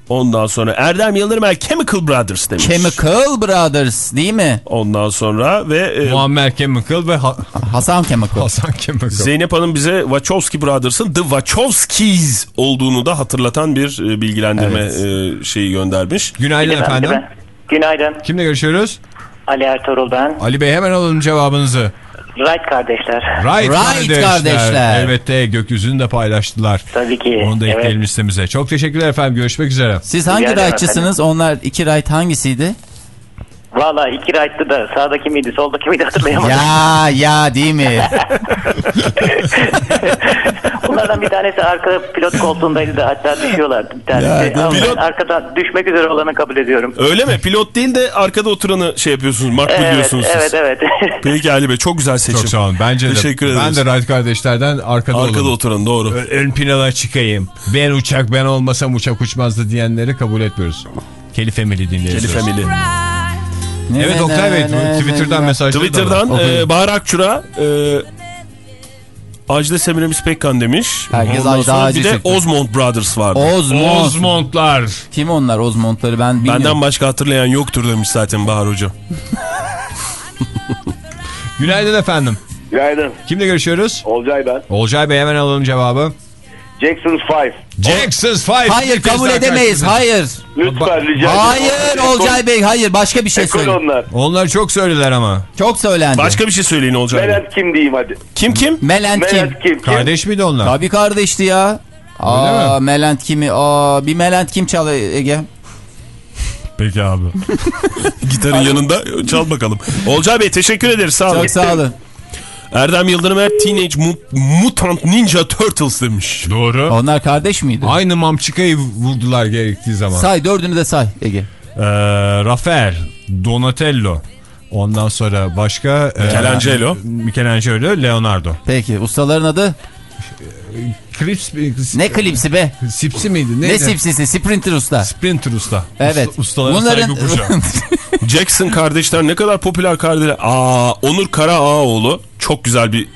Ondan sonra Erdem Yıldırım Chemical Brothers demiş. Chemical Brothers değil mi? Ondan sonra ve e, Muammer Chemical ve Ha- Hasan Chemical. Hasan Chemical. Zeynep Hanım bize Wachowski Brothers'ın The Wachowskis olduğunu da hatırlatan bir e, bilgilendirme e, şeyi göndermiş. Günaydın efendim. Günaydın. Kimle görüşüyoruz? Ali Ertuğrul ben. Ali Bey hemen alalım cevabınızı. Wright kardeşler. Right, Right kardeşler. Elbette gökyüzünü de paylaştılar. Tabii ki. Onu da Evet. ekleyelim listemize. Çok teşekkürler efendim. Görüşmek üzere. Siz hangi rightçısınız? Onlar iki right hangisiydi? Valla iki Wright'tı da sağdaki miydi soldaki miydi hatırlayamadım. Ya ya değil mi? [LAUGHS] Bunlardan bir tanesi arka pilot koltuğundaydı da hatta düşüyorlardı bir tanesi. Ya? Ama ben Pilot- arkadan düşmek üzere olanı kabul ediyorum. Öyle mi? Pilot değil de arkada oturanı şey yapıyorsunuz. Makbul Evet, diyorsunuz siz. evet, evet. [LAUGHS] Peki Ali Bey çok güzel seçim. Çok sağ olun. Bence de. Teşekkür Ben ederiz. de Wright kardeşlerden arkada, Arkada oturan doğru. Ön plana çıkayım. Ben uçak ben olmasam uçak uçmazdı diyenleri kabul etmiyoruz. Kelly Family dinleyeceğiz. Kelly Evet Oktay Bey Twitter'dan mesajları da Twitter'dan e, Bahar Akçura e, Ajda Semiramis Pekkan demiş. Herkes Ondan Ajda Hacı bir de çıktı. Osmond Brothers vardı. Ozmont. Osmondlar. Kim onlar Ozmontları ben bilmiyorum. Benden başka hatırlayan yoktur demiş zaten Bahar Hoca. [LAUGHS] Günaydın efendim. Günaydın. Kimle görüşüyoruz? Olcay ben. Olcay Bey hemen alalım cevabı. Jackson's Five. Jackson's Five. Hayır kabul edemeyiz. Hayır. Lütfen rica ederim. Hayır Olcay Bey hayır başka bir şey Ekol söyle. onlar. Onlar çok söylediler ama. Çok söylendi. Başka bir şey söyleyin Olcay Bey. Melent kim diyeyim hadi. Kim kim? Melent kim? Melent kim? kim? Kardeş miydi onlar? Tabii kardeşti ya. Aa Melent kimi? Aa bir Melent kim çalıyor Ege? Peki abi. [LAUGHS] Gitarın yanında çal bakalım. Olcay Bey teşekkür ederiz sağ olun. Çok sağ olun. Erdem Yıldırım er Teenage Mu- Mutant Ninja Turtles demiş. Doğru. Onlar kardeş miydi? Aynı mamçıkayı vurdular gerektiği zaman. Say dördünü de say Ege. Ee, Rafael, Donatello. Ondan sonra başka... e, Michelangelo. Michelangelo, Leonardo. Peki ustaların adı? Klips, Ne klipsi be? Sipsi miydi? Ne Neydi? sipsisi? Sprinter usta. Sprinter usta. Evet. Usta, ustalara Bunların saygı kuşağı. [LAUGHS] Jackson kardeşler ne kadar popüler kardeşler. Aa, Onur Kara Ağaoğlu çok güzel bir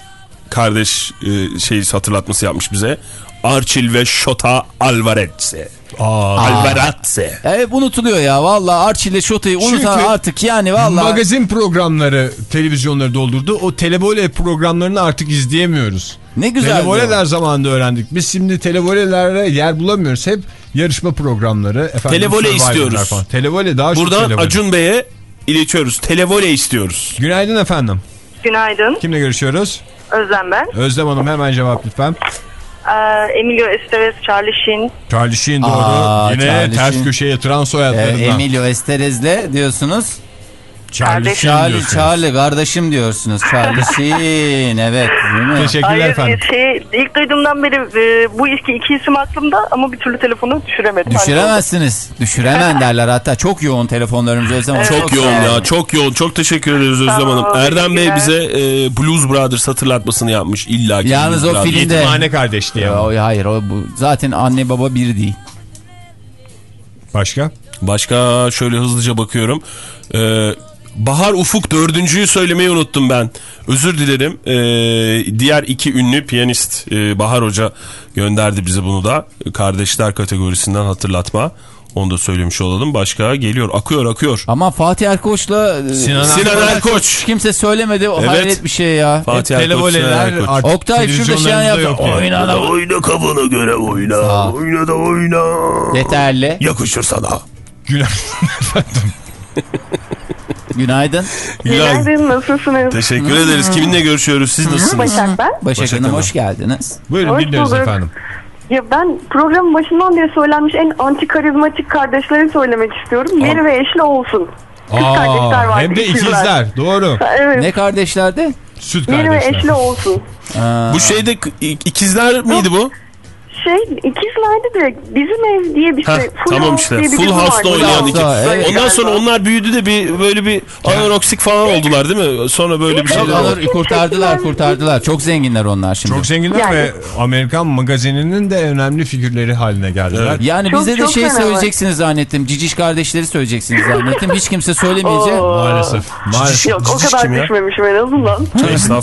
kardeş e, şey hatırlatması yapmış bize. Archil ve Shota Alvarez. Alvarez. Evet unutuluyor ya valla Archie ile Shota'yı unutan Çünkü artık yani valla. Magazin programları televizyonları doldurdu. O televole programlarını artık izleyemiyoruz. Ne güzel. Televoleler zamanında öğrendik. Biz şimdi televolelere yer bulamıyoruz. Hep yarışma programları. Efendim, Televole istiyoruz. Falan. Televole daha çok Buradan televole. Acun Bey'e iletiyoruz. Televole istiyoruz. Günaydın efendim. Günaydın. Kimle görüşüyoruz? Özlem ben. Özlem Hanım hemen cevap lütfen. Ee, Emilio Estevez, Charlie Sheen. Charlie Sheen doğru. Aa, Yine Charlie ters Sheen. köşeye yatıran Ee, soyadlarından. Emilio Esterez'le diyorsunuz. Charlie Charlie. Charlie kardeşim diyorsunuz. Charlie Sheen evet değil mi? Teşekkürler Hayır, efendim. şey, ilk duyduğumdan beri e, bu iki, iki isim aklımda ama bir türlü telefonu düşüremedim. Düşüremezsiniz. Düşüremen [LAUGHS] derler hatta. Çok yoğun telefonlarımız Özlem Hanım. Çok yoğun sağ olun. ya çok yoğun. Çok teşekkür ederiz Özlem Hanım. Erdem Bey bize e, Blues Brothers hatırlatmasını yapmış. İlla ki Yalnız Blues o Brothers. filmde... Yetimhane kardeş diye. Ya, o- hayır o bu zaten anne baba bir değil. Başka? Başka şöyle hızlıca bakıyorum. Ee, Bahar Ufuk dördüncüyü söylemeyi unuttum ben. Özür dilerim. Ee, diğer iki ünlü piyanist e, Bahar Hoca gönderdi bize bunu da. Kardeşler kategorisinden hatırlatma. Onu da söylemiş olalım. Başka geliyor. Akıyor akıyor. Ama Fatih Erkoç'la e, Sinan Sinan Erkoç. kimse söylemedi. O Evet. hayret bir şey ya. Fatih Erkoç, Erkoç. Oktay şurada şey yaptı. yok yani. Oyna da Oyna kafana göre oyna. Sağ. Oyna da oyna. Yeterli. Yakışır sana. Günaydın [LAUGHS] efendim. Günaydın. Günaydın, nasılsınız? Teşekkür ederiz. Kiminle görüşüyoruz? Siz nasılsınız? Başak ben. Başak, Başak Hanım Hanım. hoş geldiniz. Buyurun Hoş dinliyoruz bulduk. efendim. Ya ben programın başından beri söylenmiş en anti karizmatik kardeşleri söylemek istiyorum. Mary ve Ashley olsun. Kız kardeşler Aa, vardı. hem de ikizler. ikizler. Doğru. Evet. Ne kardeşlerdi? Süt Mary ve kardeşler. Ashley olsun. Bu şeyde ikizler miydi bu? Şey ikizlerdi de bizim ev diye bir Heh, şey. Full tamam House işte. diye bir Full House'da oynayan Full iki. House'da, evet. Ondan sonra onlar büyüdü de bir böyle bir anoreksik falan oldular değil mi? Sonra böyle bir şey onlar kurtardılar kurtardılar. Çok zenginler onlar şimdi. Çok zenginler Yani. ve Amerikan magazininin de önemli figürleri haline geldiler. Yani Çok- bize de şey var. söyleyeceksiniz zannettim. Ciciş kardeşleri söyleyeceksiniz zannettim. Hiç kimse söylemeyince. Oo. Maalesef. Maalesef. Yok o Cici kadar kim ya? düşmemişim en azından.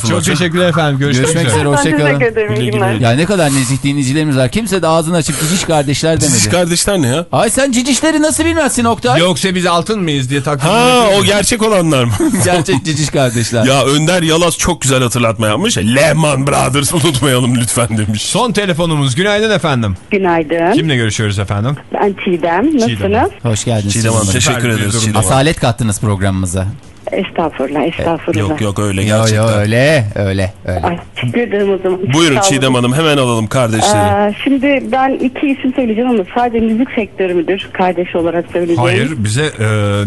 Çok teşekkürler efendim. Görüşmek, Görüşmek üzere. hoşçakalın. Ya ne kadar nezih dinleyicilerimiz var. Kimse de ağzını açıp ciciş kardeşler demedi. Siz kardeşler ne ya? Ay sen cicişleri nasıl bilmezsin Oktay? Yoksa biz altın mıyız diye takdim Ha o gerçek olanlar mı? [LAUGHS] Gerçek ciciş kardeşler. ya Önder Yalaz çok güzel hatırlatma yapmış. Lehman Brothers unutmayalım lütfen demiş. Son telefonumuz. Günaydın efendim. Günaydın. Kimle görüşüyoruz efendim? Ben Çiğdem. Nasılsınız? Hoş geldiniz. Çiğdem Hanım teşekkür ederiz. Çiğdem. Asalet kattınız programımıza. Estağfurullah, estağfurullah. Yok yok öyle Yo gerçekten. yo öyle öyle öyle. Ay, teşekkür ederim o zaman. Buyurun. Çiğdem Hanım hemen alalım kardeşleri. Ee, şimdi ben iki isim söyleyeceğim ama sadece müzik sektörü müdür kardeş olarak söyleyeceğim? Hayır bize e,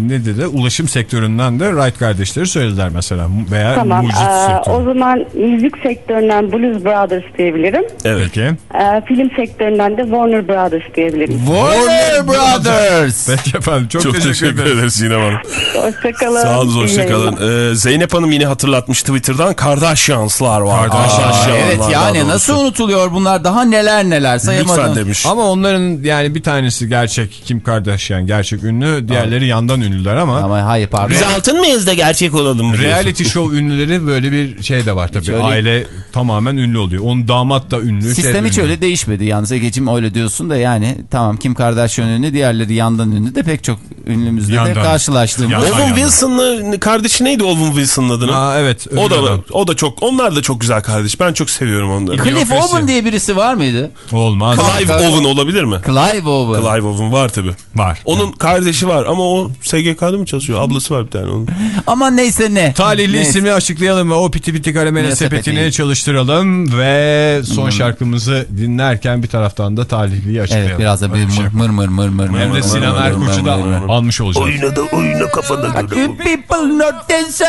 ne dedi? Ulaşım sektöründen de Wright kardeşleri söylediler mesela. Veya Tamam. mucit sektörü. o zaman müzik sektöründen Blues Brothers diyebilirim. Evet. Peki. Ee, film sektöründen de Warner Brothers diyebilirim. Warner Brothers. Peki efendim. Çok, Çok teşekkür, teşekkür ederiz. Çiğdem Hanım. Hoşçakalın. Sağ olun. Hoşçakalın. Ee, Zeynep Hanım yine hatırlatmış Twitter'dan Kardashians'lar var. Kardashians. Aa, evet yani nasıl unutuluyor bunlar daha neler neler sayamadım. Lütfen demiş. Ama onların yani bir tanesi gerçek Kim Kardashian gerçek ünlü. Diğerleri yandan ünlüler ama. Ama hayır pardon. Biz altın mıyız da gerçek olalım? Reality show ünlüleri böyle bir şey de var tabii. öyle- Aile tamamen ünlü oluyor. Onun damat da ünlü. şey Sistem de hiç ünlü. öyle değişmedi yalnız Ege'cim öyle diyorsun da yani tamam Kim Kardashian ünlü diğerleri yandan ünlü de pek çok ünlümüzde de Yandan. karşılaştığımız. Yandan. Owen Wilson'la kardeşi neydi Owen Wilson'ın adını? Aa, evet. O da o da çok onlar da çok güzel kardeş. Ben çok seviyorum onları. Cliff. Owen diye birisi var mıydı? Olmaz. Clive Owen olabilir mi? Clive Owen. Clive Owen var tabi. Var. Onun kardeşi var ama o SGK'da mı çalışıyor? Ablası var bir tane onun. Ama neyse ne. Talihli Neyse. ismini açıklayalım ve o piti piti karamele sepetini sepeti? çalıştıralım ve son şarkımızı dinlerken bir taraftan da talihliyi açıklayalım. Evet biraz da bir mır mır mır mır mır. Hem de mır, Sinan mır, Erkoç'u mır, da mır, mır. almış olacağız. Oyna da oyna kafana göre. People not dance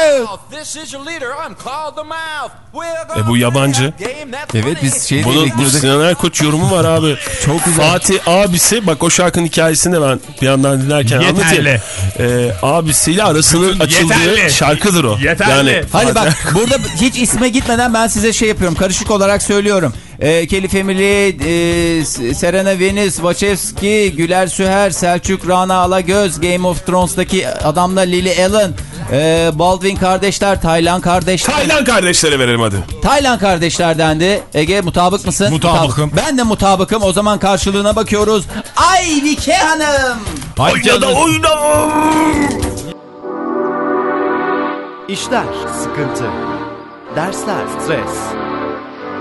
E bu yabancı. Evet biz şey Bunun bu. Sinan Erkoç yorumu var abi. [LAUGHS] Çok güzel. Fatih abisi bak o şarkının hikayesini de ben bir yandan dinlerken Yeterli. anlatayım. Ee, abisiyle arasının açıldığı Yeterli. şarkıdır o. Yeterli. Yani Hani bak burada hiç isme gitmeden ben size şey yapıyorum. Karışık olarak söylüyorum. Ee, Kelly Family, e, Serena Venus, Wachowski, Güler Süher, Selçuk Rana Alagöz, Game of Thrones'daki adamla Lily Allen, e, Baldwin kardeşler, Taylan kardeşler. Taylan kardeşlere verelim hadi. Taylan kardeşlerden de Ege mutabık mısın? Mutabıkım. Mutabık. Ben de mutabıkım. O zaman karşılığına bakıyoruz. Aybike Hanım. Haydi Oyna da oyna. İşler, sıkıntı, dersler, stres,